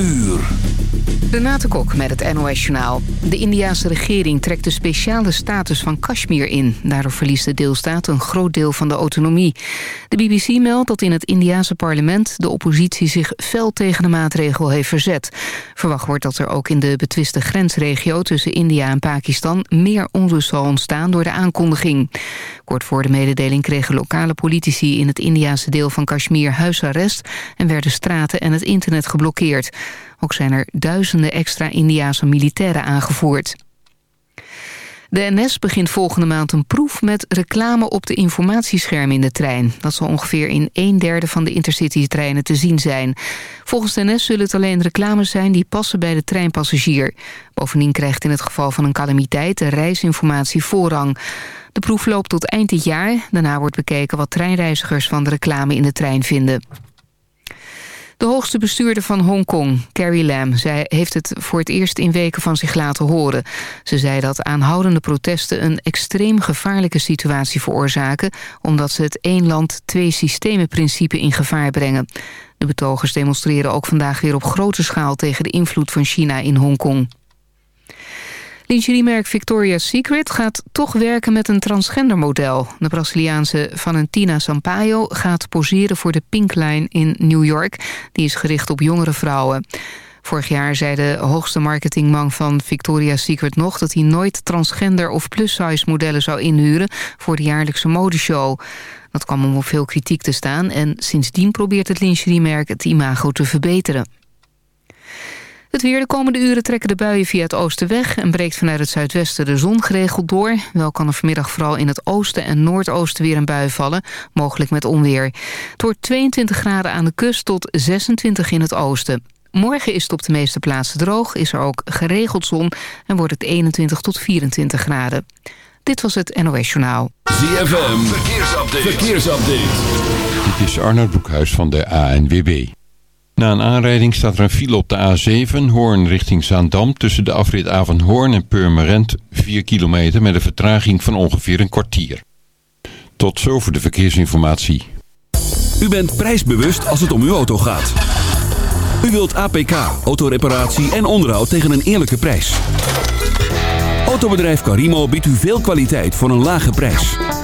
uur. Renate Kok met het NOS Journaal. De Indiase regering trekt de speciale status van Kashmir in. Daardoor verliest de deelstaat een groot deel van de autonomie. De BBC meldt dat in het Indiase parlement... de oppositie zich fel tegen de maatregel heeft verzet. Verwacht wordt dat er ook in de betwiste grensregio... tussen India en Pakistan meer onrust zal ontstaan door de aankondiging. Kort voor de mededeling kregen lokale politici... in het Indiase deel van Kashmir huisarrest... en werden straten en het internet geblokkeerd. Ook zijn er duizenden extra Indiase militairen aangevoerd. De NS begint volgende maand een proef met reclame op de informatieschermen in de trein. Dat zal ongeveer in een derde van de intercity-treinen te zien zijn. Volgens de NS zullen het alleen reclames zijn die passen bij de treinpassagier. Bovendien krijgt in het geval van een calamiteit de reisinformatie voorrang. De proef loopt tot eind dit jaar. Daarna wordt bekeken wat treinreizigers van de reclame in de trein vinden. De hoogste bestuurder van Hongkong, Carrie Lam, zij heeft het voor het eerst in weken van zich laten horen. Ze zei dat aanhoudende protesten een extreem gevaarlijke situatie veroorzaken... omdat ze het één land, twee systemen principe in gevaar brengen. De betogers demonstreren ook vandaag weer op grote schaal tegen de invloed van China in Hongkong. Lingeriemerk Victoria's Secret gaat toch werken met een transgendermodel. De Braziliaanse Valentina Sampaio gaat poseren voor de Pink Line in New York. Die is gericht op jongere vrouwen. Vorig jaar zei de hoogste marketingman van Victoria's Secret nog... dat hij nooit transgender of plus-size modellen zou inhuren... voor de jaarlijkse modeshow. Dat kwam om op veel kritiek te staan... en sindsdien probeert het lingeriemerk het imago te verbeteren. Het weer de komende uren trekken de buien via het oosten weg... en breekt vanuit het zuidwesten de zon geregeld door. Wel kan er vanmiddag vooral in het oosten en noordoosten weer een bui vallen. Mogelijk met onweer. Het wordt 22 graden aan de kust tot 26 in het oosten. Morgen is het op de meeste plaatsen droog, is er ook geregeld zon... en wordt het 21 tot 24 graden. Dit was het NOS Journaal. ZFM, verkeersupdate. verkeersupdate. Dit is Arnold Boekhuis van de ANWB. Na een aanrijding staat er een file op de A7, Hoorn richting Zaandam... tussen de afrit Hoorn en Purmerend 4 kilometer... met een vertraging van ongeveer een kwartier. Tot zover de verkeersinformatie. U bent prijsbewust als het om uw auto gaat. U wilt APK, autoreparatie en onderhoud tegen een eerlijke prijs. Autobedrijf Carimo biedt u veel kwaliteit voor een lage prijs.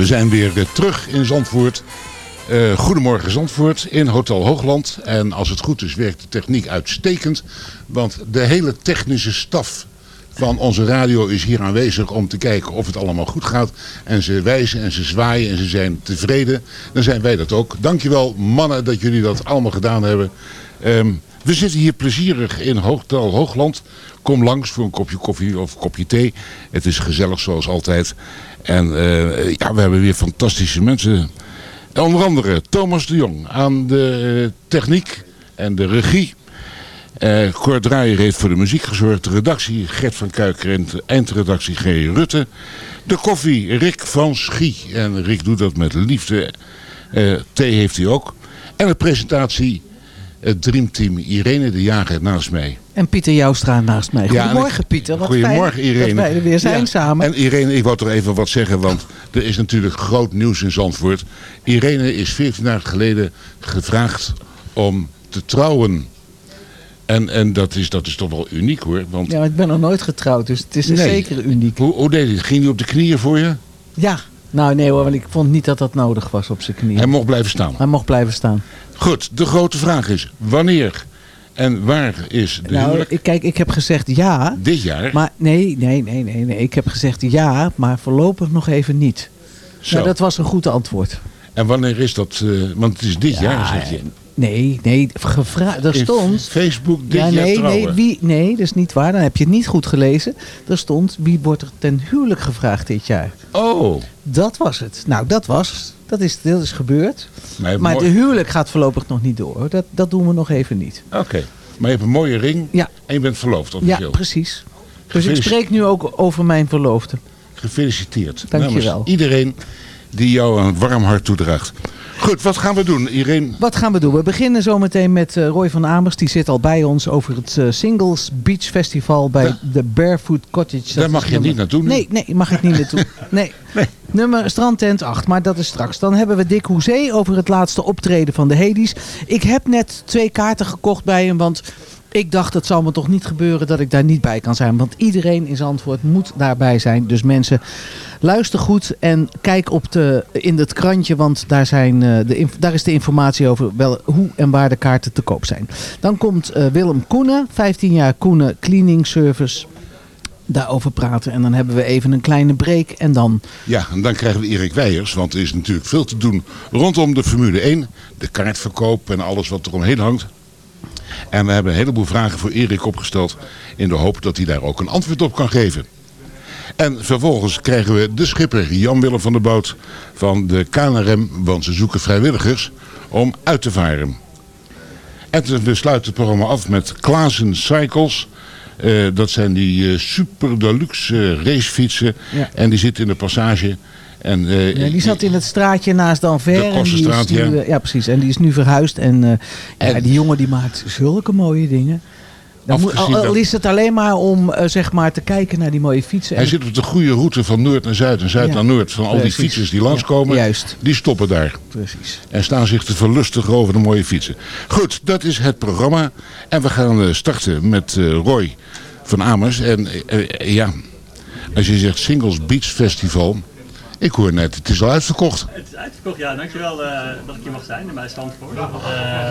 We zijn weer eh, terug in Zandvoort. Eh, goedemorgen Zandvoort in Hotel Hoogland. En als het goed is werkt de techniek uitstekend. Want de hele technische staf van onze radio is hier aanwezig om te kijken of het allemaal goed gaat. En ze wijzen en ze zwaaien en ze zijn tevreden. Dan zijn wij dat ook. Dankjewel mannen dat jullie dat allemaal gedaan hebben. Ehm, we zitten hier plezierig in Hotel Hoogland. Kom langs voor een kopje koffie of een kopje thee. Het is gezellig zoals altijd. En eh, ja, we hebben weer fantastische mensen. Onder andere Thomas de Jong aan de eh, techniek en de regie. Eh Cor Draaier heeft voor de muziek gezorgd. De redactie Gert van Kuiker en de eindredactie G. Rutte. De koffie Rick van Schie. En Rick doet dat met liefde. Eh, thee heeft hij ook. En de presentatie het Dreamteam Irene de Jager naast mij. En Pieter Joustra naast mij. Ja, Goedemorgen ik- Pieter. Wat Goedemorgen fijn Irene. Dat wij er weer zijn Ja. samen. En Irene, ik wou toch even wat zeggen, want er is natuurlijk groot nieuws in Zandvoort. Irene is 14 jaar geleden gevraagd om te trouwen. En, en dat, is, dat is toch wel uniek hoor. Want Ja, maar ik ben nog nooit getrouwd, dus het is Nee. zeker uniek. hoe, hoe deed hij? Ging hij op de knieën voor je? Ja, nou nee hoor, want ik vond niet dat dat nodig was op zijn knieën. Hij mocht blijven staan. Hij mocht blijven staan. Goed, de grote vraag is, wanneer en waar is de nou, ik, kijk, ik heb gezegd ja. Dit jaar? Maar nee, nee, nee, nee, nee. Ik heb gezegd ja, maar voorlopig nog even niet. Zo. Nou, dat was een goed antwoord. En wanneer is dat? eh, want het is dit jaar, zeg je. Nee, nee, gevraagd. Er stond. Facebook dit ja, jaar nee, trouwen. nee, wie, nee, dat is niet waar. Dan heb je het niet goed gelezen. Er stond wie wordt er ten huwelijk gevraagd dit jaar. Oh, Dat was het. Nou, dat was. Dat is, dat is gebeurd. maar, de huwelijk gaat voorlopig nog niet door. Dat, dat doen we nog even niet. Oké, maar je hebt een mooie ring Ja. en je bent verloofd Ja, officieel. precies. Dus ik spreek nu ook over mijn verloofde. Gefeliciteerd. Dank je wel. iedereen die jou een warm hart toedraagt. Goed, wat gaan we doen, Irene? Wat gaan we doen? We beginnen zometeen met eh, Roy van Amers. Die zit al bij ons over het eh, Singles Beach Festival bij Ja. de Barefoot Cottage. Dat Daar mag je nummer- niet naartoe nu. Nee, nee, mag ik niet naartoe. Nee. Nee. Nummer Strandtent 8, maar dat is straks. Dan hebben we Dick Hoezee over het laatste optreden van de Hades. Ik heb net twee kaarten gekocht bij hem, want ik dacht het zal me toch niet gebeuren dat ik daar niet bij kan zijn. Want iedereen in Zandvoort moet daarbij zijn. Dus mensen, luister goed en kijk op de, in het krantje, want daar, zijn, eh, de, daar is de informatie over wel, hoe en waar de kaarten te koop zijn. Dan komt eh, Willem Koenen, 15 jaar Koenen Cleaning Service. Daarover praten en dan hebben we even een kleine break en dan Ja, en dan krijgen we Erik Weijers, want er is natuurlijk veel te doen rondom de Formule 1. De kaartverkoop en alles wat er omheen hangt. En we hebben een heleboel vragen voor Erik opgesteld in de hoop dat hij daar ook een antwoord op kan geven. En vervolgens krijgen we de schipper Jan-Willem van der Boot van de KNRM, want ze zoeken vrijwilligers om uit te varen. En we sluiten het programma af met Klaassen Cycles. Eh, dat zijn die eh, super deluxe eh, racefietsen. Ja. En die zitten in de passage. En, eh, Ja, die zat in het straatje naast Danver. De en die is nu, ja. eh, ja, precies. En die is nu verhuisd. En, eh, ja, die jongen die maakt zulke mooie dingen. Dan moet, Afgezien al, is het alleen maar om zeg maar te kijken naar die mooie fietsen. Hij En- zit op de goede route van noord naar zuid en zuid Ja. naar noord. Van al die fietsers die langskomen, Ja, juist. die stoppen daar. Precies. En staan zich te verlustigen over de mooie fietsen. Goed, dat is het programma. En we gaan starten met Roy van Amers. En ja, als je zegt Singles Beach Festival. Ik hoor net, het is al uitverkocht. Het is uitverkocht, ja. Dankjewel eh dat ik hier mag zijn bij Zandvoort. Eh,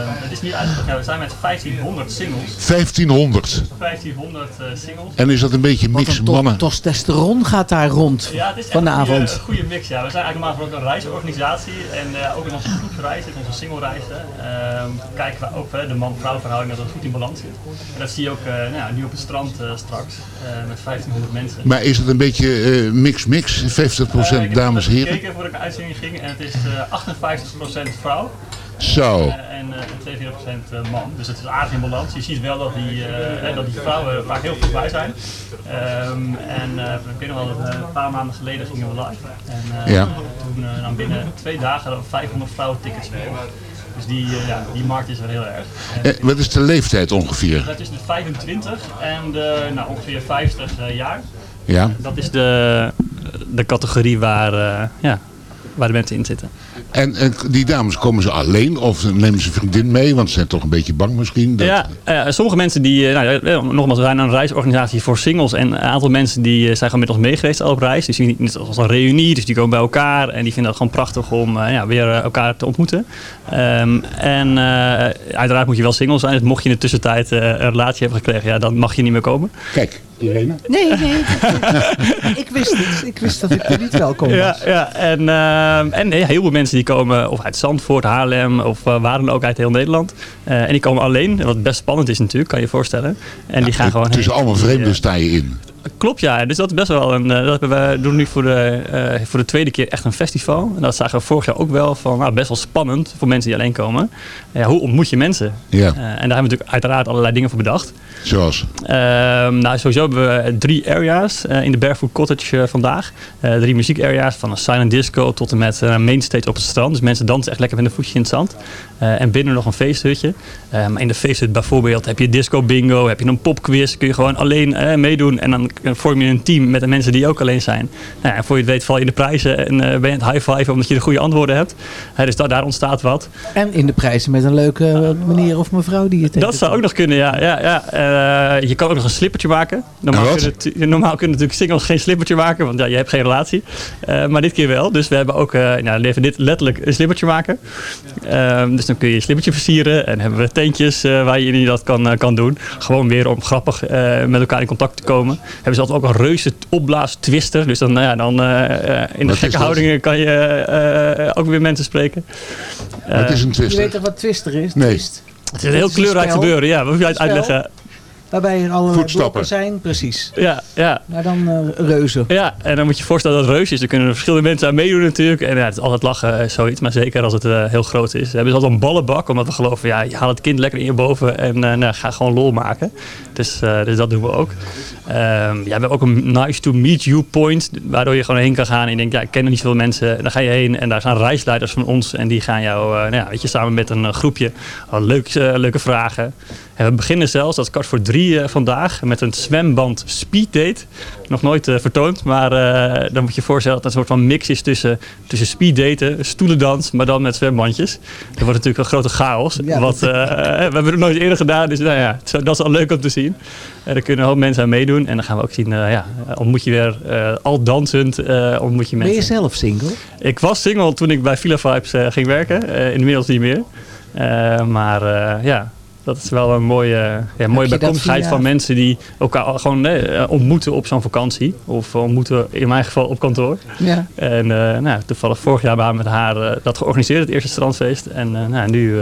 het is nu uitverkocht. Ja, we zijn met 1500 singles. 1500. 1500 eh, singles. En is dat een beetje mix een to- mannen? testosteron gaat daar rond Ja, het is echt vanavond. een goede, goede mix. Ja. We zijn eigenlijk normaal ook een reisorganisatie. En eh, ook in onze groepsreizen, in onze singlereizen, ehm kijken we ook de man-vrouw verhouding dat het goed in balans zit. En dat zie je ook eh, nou, ja, nu op het strand eh, straks eh, met 1500 mensen. Maar is het een beetje eh, mix-mix? 50% Eh, ik heb dames en heren? gekeken voordat ik de uitzending ging en het is eh 58% vrouw. Zo. Eh, en eh, 42% eh, man. Dus het is aardig in balans. Je ziet wel dat die, eh, eh, dat die vrouwen vaak heel goed bij zijn. Ehm, en eh, ik weet nog wel dat eh, een paar maanden geleden gingen we live. En eh, Ja. toen eh, dan binnen twee dagen hadden we 500 vrouwen tickets verkocht. Dus die, eh, ja, die markt is er heel erg. En Eh, wat is de leeftijd ongeveer? dat is de 25 en de nou, ongeveer 50 eh, jaar. Ja. Dat is de, de categorie waar, eh, ja, waar de mensen in zitten. En, en die dames, komen ze alleen of nemen ze vriendin mee? Want ze zijn toch een beetje bang misschien. Dat... Ja, eh, sommige mensen die, eh, nou, ja, nogmaals, we zijn een reisorganisatie voor singles en een aantal mensen die zijn gewoon met ons meegeweest op reis. Dus die net als een reunie, dus die komen bij elkaar en die vinden het gewoon prachtig om ja, weer elkaar te ontmoeten. Ehm, en uiteraard moet je wel single zijn, dus mocht je in de tussentijd een relatie hebben gekregen, ja, dan mag je niet meer komen. Kijk, Irene. Nee, nee. ik wist het. Ik wist dat ik er niet welkom was. Ja, ja en, ehm, en nee, heel veel mensen die komen of uit Zandvoort, Haarlem of uh, waar dan ook uit heel Nederland. Uh, en die komen alleen, wat best spannend is natuurlijk, kan je je voorstellen. En die gaan het- gewoon Tussen heen. allemaal vreemden sta je in. Klopt ja, dus dat is best wel een. eh, dat hebben we doen nu voor de, eh, voor de tweede keer echt een festival. En dat zagen we vorig jaar ook wel van nou, best wel spannend voor mensen die alleen komen. Ja, hoe ontmoet je mensen? Ja. Eh, en daar hebben we natuurlijk uiteraard allerlei dingen voor bedacht. Zoals? Ehm, nou, sowieso hebben we drie areas in de Barefoot Cottage vandaag. Drie muziekareas, van een silent disco tot en met uh, mainstage op het strand. Dus mensen dansen echt lekker met een voetje in het zand. En binnen nog een feesthutje. Maar in de feesthut bijvoorbeeld heb je disco bingo, heb je een popquiz. Kun je gewoon alleen meedoen en dan vorm je een team met de mensen die ook alleen zijn. Nou, en voor je het weet val je in de prijzen en uh, ben je het high five omdat je de goede antwoorden hebt. dus da daar ontstaat wat. En in de prijzen met een leuke meneer of mevrouw die je Dat zou ook nog kunnen, ja. ja, ja. Uh, je kan ook nog een slippertje maken. Normaal, kunnen, normaal kunnen natuurlijk singles geen slippertje maken, want ja, je hebt geen relatie. Uh, maar dit keer wel. Dus we hebben ook uh, nou, even dit letterlijk een slippertje maken. Uh, dus dan kun je je slippertje versieren. En hebben we tentjes uh, waar je dat kan, kan doen. Gewoon weer om grappig uh, met elkaar in contact te komen. Hebben ze altijd ook een reuze opblaas twister. Dus dan, nou ja, dan uh, in de gekke houdingen kan je ook weer mensen spreken. Wat is een twister? Je weet toch wat twister is? Nee. Twist. Het is een heel kleurrijk gebeuren, ja. Wat moet je uit uitleggen? Waarbij er allerlei Voetstappen. blokken zijn, precies. Ja, ja. Maar dan uh, reuzen. Ja, en dan moet je je voorstellen dat het reus is. Er kunnen verschillende mensen aan meedoen natuurlijk. En ja, het is altijd lachen, zoiets. Maar zeker als het uh, heel groot is. We hebben dus altijd een ballenbak. Omdat we geloven, ja, je haalt het kind lekker in je boven. En nou, ga gewoon lol maken. Dus, dus dat doen we ook. Um, ja, we hebben ook een nice to meet you point. Waardoor je gewoon heen kan gaan. En je denkt, ja, ik ken er niet zoveel mensen. En dan ga je heen. En daar zijn reisleiders van ons. En die gaan jou, nou ja, weet je, samen met een groepje. Leuk, leuke vragen. En we beginnen zelfs, dat is kwart voor drie vandaag, met een zwemband speeddate. Nog nooit uh, vertoond, maar uh, dan moet je je voorstellen dat het een soort van mix is tussen, tussen speeddaten, stoelendans, maar dan met zwembandjes. Dat wordt natuurlijk een grote chaos. Ja, wat, we hebben het nooit eerder gedaan, dus nou ja, dat is al leuk om te zien. En daar kunnen een hoop mensen aan meedoen. En dan gaan we ook zien, ja, ontmoet je weer al dansend, ontmoet je mensen. Ben je zelf single? Ik was single toen ik bij Villa Vibes ging werken, inmiddels niet meer. maar ja, dat is wel een mooie, ja, mooie bijkomstigheid van mensen die elkaar gewoon nee, ontmoeten op zo'n vakantie. Of ontmoeten in mijn geval op kantoor. Ja. En uh, nou, toevallig vorig jaar waren we met haar uh, dat georganiseerd, het eerste strandfeest. En uh, nou, nu...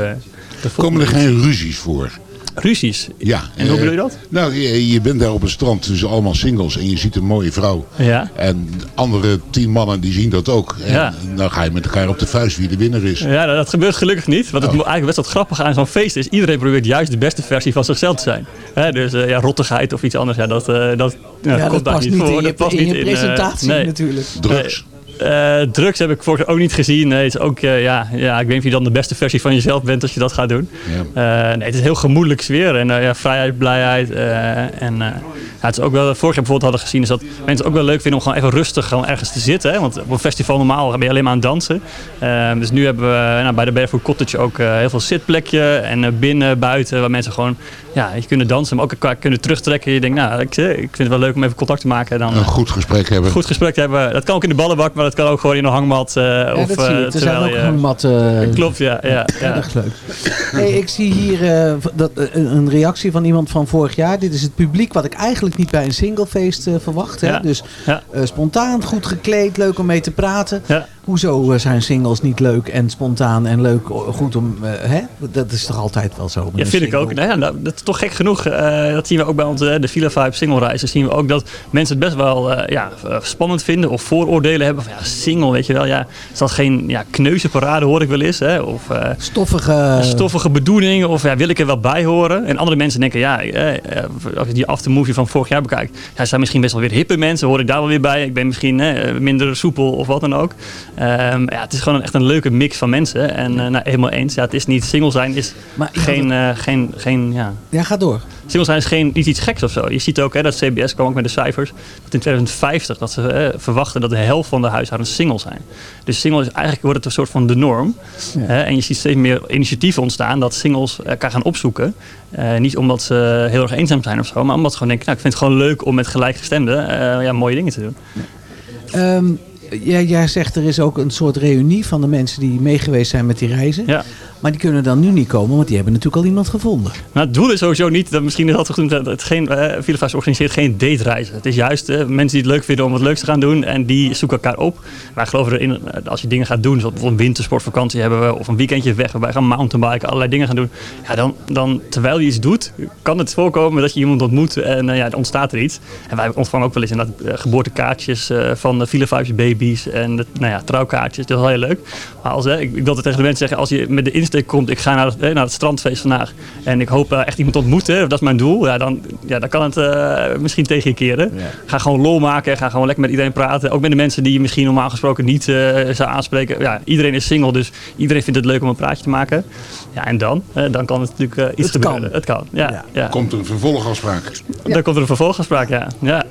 Komen er geen ruzies voor? Ruzies. Ja. En hoe eh, bedoel je dat? Nou, je, je bent daar op het strand tussen allemaal singles en je ziet een mooie vrouw. Ja. En andere tien mannen die zien dat ook. En Ja. dan ga je met elkaar op de vuist wie de winnaar is. Ja, dat, dat gebeurt gelukkig niet. Wat het Oh. eigenlijk best wat grappig aan zo'n feest is, iedereen probeert juist de beste versie van zichzelf te zijn. Hè, dus eh, ja, rottigheid of iets anders, ja, dat, eh, dat, ja, Ja, dat komt daar past niet voor. in je- dat past in niet je eh, presentatie nee. natuurlijk. Drugs. Eh, drugs heb ik vorig jaar ook niet gezien. Nee, het is ook, eh, ja, ja, ik weet niet of je dan de beste versie van jezelf bent als je dat gaat doen. Ja. Eh, nee, het is een heel gemoedelijk sfeer. En ja, vrijheid, blijheid. en ja, het is ook wel, vorig jaar bijvoorbeeld hadden gezien, is dat mensen het ook wel leuk vinden om gewoon even rustig gewoon ergens te zitten. Hè? Want op een festival normaal ben je alleen maar aan het dansen. Dus nu hebben we nou, bij de Barefoot Cottage ook heel veel zitplekje. En binnen, buiten, waar mensen gewoon ja, je kunnen dansen, maar ook elkaar kunnen terugtrekken. Je denkt, nou, ik, ik vind het wel leuk om even contact te maken. Dan, Een goed gesprek hebben. goed gesprek hebben. Dat kan ook in de ballenbak, maar dat kan ook gewoon in een hangmat. eh, Ja, of, dat zie je. eh, Er zijn terwijl ook hangmatten. Klopt, ja. ja, ja. Erg leuk. Hey, ik zie hier eh, dat, eh, een reactie van iemand van vorig jaar. Dit is het publiek wat ik eigenlijk niet bij een singlefeest eh, verwacht. Hè? Ja. Dus eh, spontaan, goed gekleed, leuk om mee te praten. Ja. Hoezo eh, zijn singles niet leuk en spontaan en leuk, o- goed om... eh, hè? Dat is toch altijd wel zo? Ja, vind ik ook. Nou ja, nou, dat is toch gek genoeg. eh, dat zien we ook bij onze de Villa Vibe single reizen. Zien we ook dat mensen het best wel eh, ja, eh, spannend vinden of vooroordelen hebben. Van ja, single, weet je wel. Ja, is dat geen ja, kneuzenparade hoor ik wel eens. Hè? Of eh, Stoffige... stoffige bedoeling. Of ja, wil ik er wel bij horen? En andere mensen denken, ja, eh, eh, als je die aftermovie van vorig jaar bekijkt. Ja, zijn misschien best wel weer hippe mensen. Hoor ik daar wel weer bij. Ik ben misschien eh, minder soepel of wat dan ook. Ehm, ja, het is gewoon echt een leuke mix van mensen. En eh, nou, helemaal eens. Ja, het is niet single zijn is Maar geen, eh, geen, geen ja, Ja, ga door. Single zijn is geen, niet iets geks of zo. Je ziet ook, hè, dat CBS kwam ook met de cijfers, dat in 2050 dat ze eh, verwachten dat de helft van de huishoudens single zijn. Dus single is eigenlijk wordt het een soort van de norm. Ja. Hè, en je ziet steeds meer initiatieven ontstaan dat singles elkaar gaan opzoeken. Niet omdat ze heel erg eenzaam zijn of zo, maar omdat ze gewoon denken, nou, ik vind het gewoon leuk om met gelijkgestemden ja, mooie dingen te doen. Ehm, jij, zegt er is ook een soort reunie van de mensen die meegeweest zijn met die reizen. Ja. Maar die kunnen dan nu niet komen, want die hebben natuurlijk al iemand gevonden. Nou, het doel is sowieso niet, dat misschien is dat genoemd, dat het geen, uh, organiseert geen datereizen. Het is juist uh, mensen die het leuk vinden om wat leuks te gaan doen en die zoeken elkaar op. Wij geloven erin, uh, als je dingen gaat doen, zoals bijvoorbeeld een wintersportvakantie hebben we, of een weekendje weg waarbij we gaan mountainbiken, allerlei dingen gaan doen. Ja, dan, dan terwijl je iets doet, kan het voorkomen dat je iemand ontmoet en ja, er ontstaat er iets. En wij ontvangen ook wel eens inderdaad geboortekaartjes van Vilifas baby's en nou ja, trouwkaartjes. Dat is wel heel leuk. Maar als, ik, ik wil het tegen de mensen zeggen, als je met de insteek komt, ik ga naar het, naar het strandfeest vandaag en ik hoop echt iemand te ontmoeten, dat is mijn doel, ja, dan, ja, dan kan het uh, misschien tegen je keren. Ja. Ga gewoon lol maken, ga gewoon lekker met iedereen praten. Ook met de mensen die je misschien normaal gesproken niet uh, zou aanspreken. Ja, iedereen is single, dus iedereen vindt het leuk om een praatje te maken. Ja, en dan? Uh, dan kan het natuurlijk uh, iets het gebeuren. Kan. Het kan. Ja, ja. ja. Komt er een vervolgafspraak? Ja. Dan komt er een vervolgafspraak, ja. ja.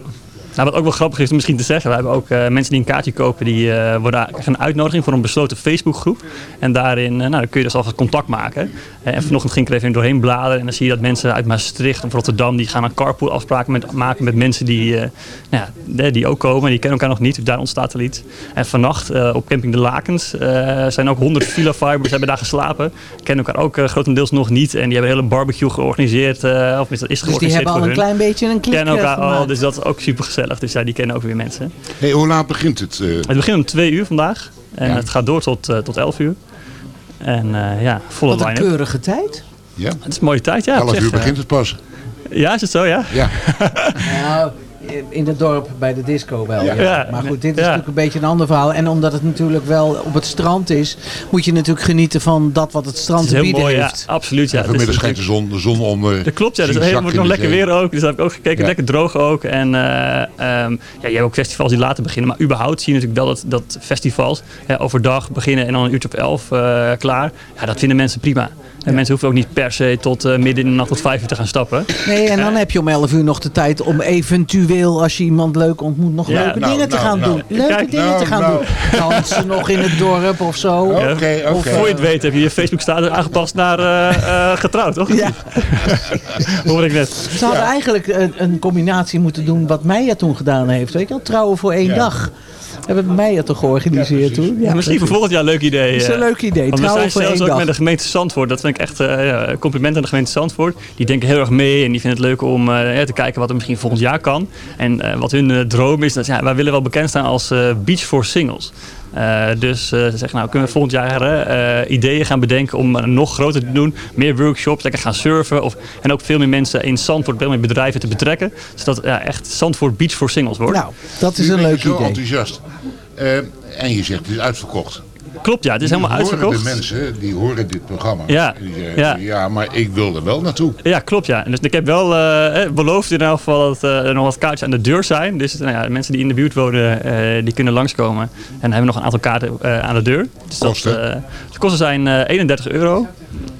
Nou, wat ook wel grappig is misschien te zeggen, we hebben ook uh, mensen die een kaartje kopen, die uh, worden krijgen een uitnodiging voor een besloten Facebookgroep. En daarin uh, nou, dan kun je dus alvast contact maken. en vanochtend ging ik er even doorheen bladeren en dan zie je dat mensen uit Maastricht of Rotterdam, die gaan een carpool afspraken met, maken met mensen die, nou ja, die ook komen. Die kennen elkaar nog niet, dus daar ontstaat er iets. En vannacht op Camping de Lakens zijn ook 100 Villa Fibers hebben daar geslapen. Kennen elkaar ook grotendeels nog niet en die hebben een hele barbecue georganiseerd. of is, dat is dus die hebben al een klein beetje een klik Kennen elkaar al, dus dat is ook super gezellig. Dus ja, die kennen ook weer mensen. Hey, hoe laat begint het? Uh... Het begint om twee uur vandaag. En ja. het gaat door tot, uh, tot elf uur. En uh, ja, volle Wat een keurige tijd. Ja. Het is een mooie tijd, ja. Elf uur begint het pas. Ja, is het zo, ja? Ja. nou, in het dorp bij de disco wel. Ja. Ja. Maar goed, dit is natuurlijk een beetje een ander verhaal. En omdat het natuurlijk wel op het strand is, moet je natuurlijk genieten van dat wat het strand het te bieden mooi, heeft. Ja, absoluut. Ja. Vanmiddag schijnt de zon, de zon onder. Dat klopt, ja. Dus het wordt nog lekker weer ook. Dus daar heb ik ook gekeken. Ja. Lekker droog ook. En uh, um, ja, je hebt ook festivals die later beginnen. Maar überhaupt zie je natuurlijk wel dat, dat festivals ja, overdag beginnen en dan een uurtje op elf uh, klaar. Ja, dat vinden mensen prima. En mensen hoeven ook niet per se tot uh, midden in de nacht tot vijf uur te gaan stappen. Nee, en dan heb je om 11 uur nog de tijd om eventueel, als je iemand leuk ontmoet, nog Ja, leuke nou, dingen te nou, gaan nou. doen. Leuke Kijk, dingen nou, te gaan nou. doen. Dansen nog in het dorp of zo. Oké, Ja. oké. Of voor je het weet heb je je Facebook status aangepast naar uh, uh, getrouwd, toch? Ja. Hoor ik net. Ze hadden eigenlijk een, een combinatie moeten doen wat Meijer toen gedaan heeft. Weet je wel, trouwen voor één Ja. dag. Hebben Meijer toch georganiseerd toen? Ja, misschien voor volgend jaar een leuk idee. Dat is een eh. leuk idee. Want we zijn zelfs ook dag. met de gemeente Zandvoort. Dat vind ik echt uh, ja, compliment aan de gemeente Zandvoort. Die denken heel erg mee en die vinden het leuk om uh, ja, te kijken wat er misschien volgend jaar kan. En uh, wat hun droom is, dat ja, wij willen wel bekend staan als Beach for Singles. Eh, dus eh, ze zeggen, nou kunnen we volgend jaar eh, ideeën gaan bedenken om het nog groter te doen. Meer workshops, lekker gaan surfen. Of, en ook veel meer mensen in Zandvoort, veel meer bedrijven te betrekken. Zodat ja, echt Zandvoort Beach voor singles wordt. Nou, dat is een leuk zo idee. enthousiast. Eh, en je zegt het is uitverkocht. Klopt, ja, het is helemaal uitverkocht. de mensen die horen dit programma. Ja, zeggen, ja. ja, maar ik wil er wel naartoe. Ja, klopt ja. En Dus ik heb wel eh, eh, beloofd in elk geval dat eh, er nog wat kaartjes aan de deur zijn. Dus nou ja, de mensen die in de buurt wonen, eh, die kunnen langskomen. En dan hebben we nog een aantal kaarten eh, aan de deur. Dus dat, Kosten? eh, de kosten zijn eh, 31 euro.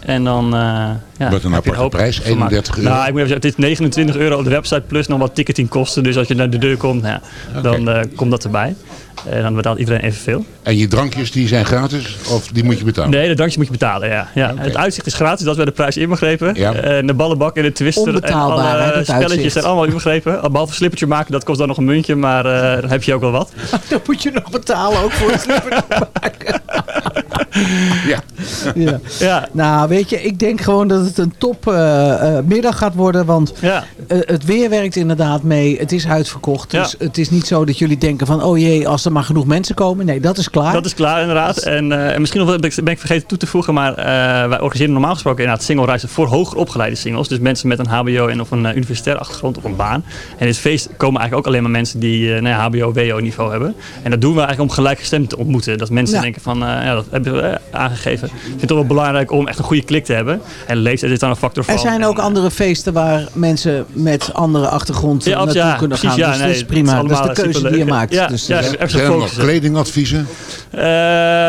En dan eh ja, Wat een heb je aparte hoop prijs, gemaakt. 31 euro. Nou, ik moet even zeggen, het is 29 euro op de website plus nog wat ticketingkosten. Dus als je naar de deur komt, nou ja, dan eh, komt dat erbij. En dan betaalt iedereen evenveel. En je drankjes die zijn gratis of die moet je betalen? Nee, de drankjes moet je betalen, ja. ja. Het uitzicht is gratis, dat is bij de prijs inbegrepen. Ja. En de ballenbak en de twister en alle hè, dat spelletjes uitzicht. zijn allemaal inbegrepen. Behalve een slippertje maken, dat kost dan nog een muntje, maar eh, dan heb je ook wel wat. Dan moet je nog betalen ook voor het slipper. Ja. ja. Ja. Nou, weet je, ik denk gewoon dat het een top eh, eh, middag gaat worden. Want Ja. eh, het weer werkt inderdaad mee. Het is uitverkocht. Dus Ja. het is niet zo dat jullie denken van... oh jee, als er maar genoeg mensen komen. Nee, dat is klaar. Dat is klaar inderdaad. En, eh, en misschien nog, wel- ben ik ben ik vergeten toe te voegen, maar eh, wij organiseren normaal gesproken inderdaad singlereizen voor hoger opgeleide singles. Dus mensen met een hbo en of een uh, universitaire achtergrond of een baan. En in het feest komen eigenlijk ook alleen maar mensen die uh, nou ja, hbo, wo niveau hebben. En dat doen we eigenlijk om gelijkgestemd te ontmoeten. Dat mensen Ja. denken van, uh, ja, dat hebben we uh, aangegeven. Ik vind het toch wel belangrijk om echt een goede klik te hebben. En leeftijd is dan een factor van. Er zijn ook en, andere feesten waar mensen met andere achtergrond Ja, naartoe ja, kunnen precies, gaan. ja, dus nee, dat is prima. Dat is de keuze die je maakt. Ja, dus, ja, eh, er Zijn er nog kledingadviezen? Eh,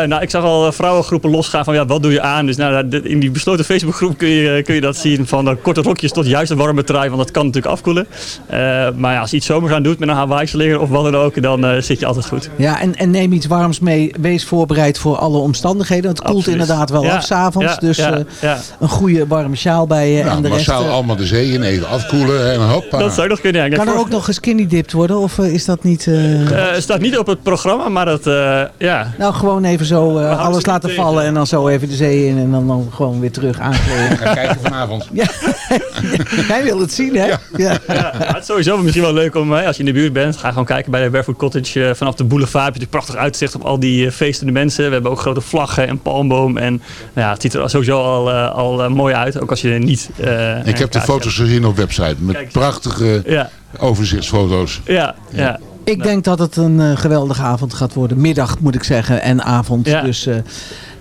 nou, ik zag al eh, vrouwengroepen losgaan van ja, wat doe je aan? Dus nou, de- in die besloten Facebookgroep kun je, kun je dat zien. Van de korte rokjes tot juist een warme trui, want dat kan natuurlijk afkoelen. Eh, maar ja, als je iets zomers aan doet met een Hawaii-slinger of wat dan ook, dan eh, zit je altijd goed. Ja, en, en neem iets warms mee. Wees voorbereid voor alle omstandigheden. Het koelt Absoluut. inderdaad wel Ja, af s'avonds. ja, dus ja, eh, ja. een goede warme sjaal bij je. Nou, en de rest, eh, allemaal de zee in, even afkoelen en hoppa. Dat zou nog kunnen. Ja. Kan er ook nog geskinny dipped worden? Of eh, is dat niet... eh, Eh, het staat niet op het programma, maar dat, eh, ja. nou, gewoon even zo eh, alles laten tegen. vallen. En dan zo even de zee in. En dan, dan gewoon weer terug aankleden. Ga kijken vanavond. ja. Jij wil het zien, hè? Ja. Ja, ja, het is sowieso misschien wel leuk om, als je in de buurt bent, ga gewoon kijken bij de Barefoot Cottage vanaf de boulevard. Heb je prachtig uitzicht op al die feestende mensen. We hebben ook grote vlaggen en palmboom. En nou ja, het ziet er sowieso al, eh, al eh, mooi uit, ook als je er niet... eh, Ik heb de foto's gezien op website met Kijk. prachtige. Ja, overzichtsfoto's. ja, ja. Ik denk dat het een geweldige avond gaat worden. Middag moet ik zeggen en avond. Ja. Dus eh,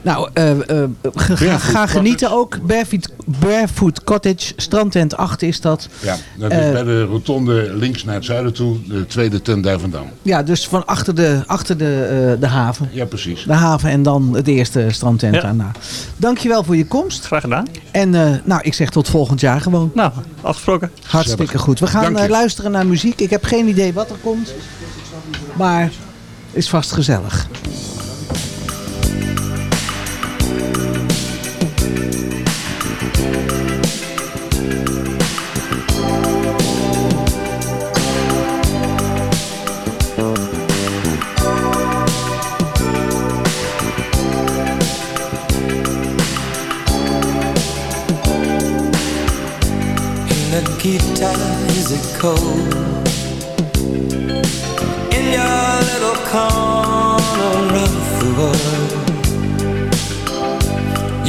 nou, eh, eh, ga, ga, Barefoot ga genieten ook. Barefoot, Barefoot Cottage, strandtent 8 is dat. Ja, dat is Eh, bij de rotonde links naar het zuiden toe, de tweede tent daar vandaan. Ja, dus van achter de, achter de, eh, de haven. Ja, precies. De haven en dan het eerste strandtent Ja. daarna. Dankjewel voor je komst. Graag gedaan. En eh, nou, ik zeg tot volgend jaar gewoon. Nou, afgesproken. Hartstikke goed. We gaan luisteren naar muziek. Ik heb geen idee wat er komt. Maar is vast gezellig. Cold? In your little corner of the world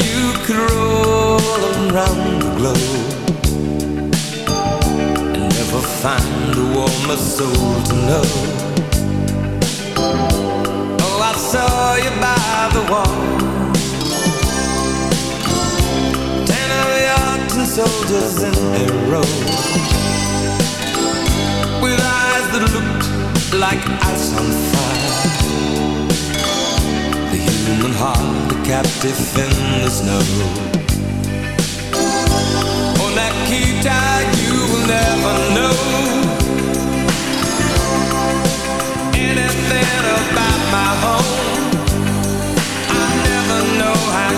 You could roll around the globe And never find a warmer soul to know. Oh, I saw you by the wall. Ten of your soldiers in a row eyes that looked like ice on fire. The human heart, a captive in the snow. On Oh, Nikita, you will never know Anything about my home. I never know how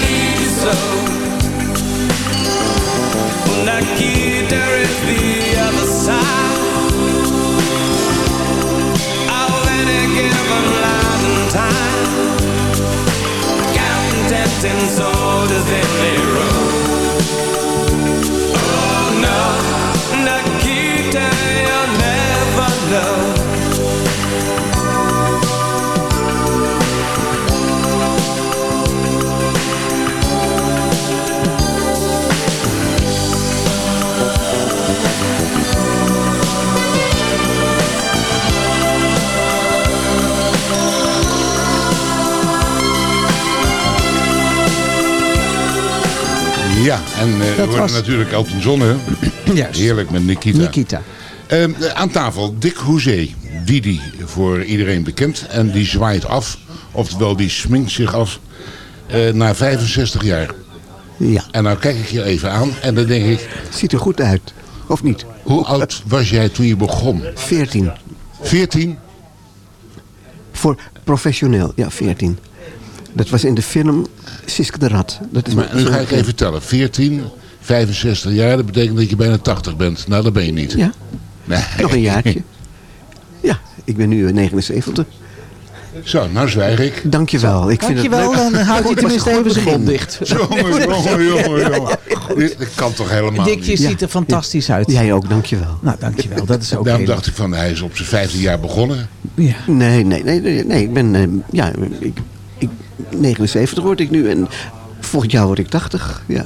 need you so. Nikita is the other Dat was- natuurlijk Elton John, hè? Juist. Heerlijk met Nikita. Nikita. Ehm, aan tafel Dick Hoezee, Didi, voor iedereen bekend. En die zwaait af, oftewel die sminkt zich af, eh, na 65 jaar. Ja. En nou kijk ik je even aan en dan denk ik... Ziet er goed uit, of niet? Hoe oud was jij toen je begon? 14. 14? Voor professioneel, ja, 14. Dat was in de film Siske de Rat. Dat is Maar nu ga ik even tellen. 14, 65 jaar, dat betekent dat je bijna 80 bent. Nou, dat ben je niet. Ja, Nee. nog een jaartje. Ja, ik ben nu eh, 79. Zo, nou zwijg ik. Dankjewel. Ik vind Dankjewel, het leuk. dan houdt hij tenminste even zijn mond dicht. Jongen, jongen, jongen, jongen. Dit kan toch helemaal Dikje niet? ziet er fantastisch uit. Jij ook, dankjewel. Nou, dankjewel. Dat is ook Daarom dacht ik van, hij is op zijn 15 jaar begonnen. Ja. Nee, nee, nee, nee, nee. Ik ben, eh, ja, ik, ik, 79 word ik nu en volgend jaar word ik 80. Ja.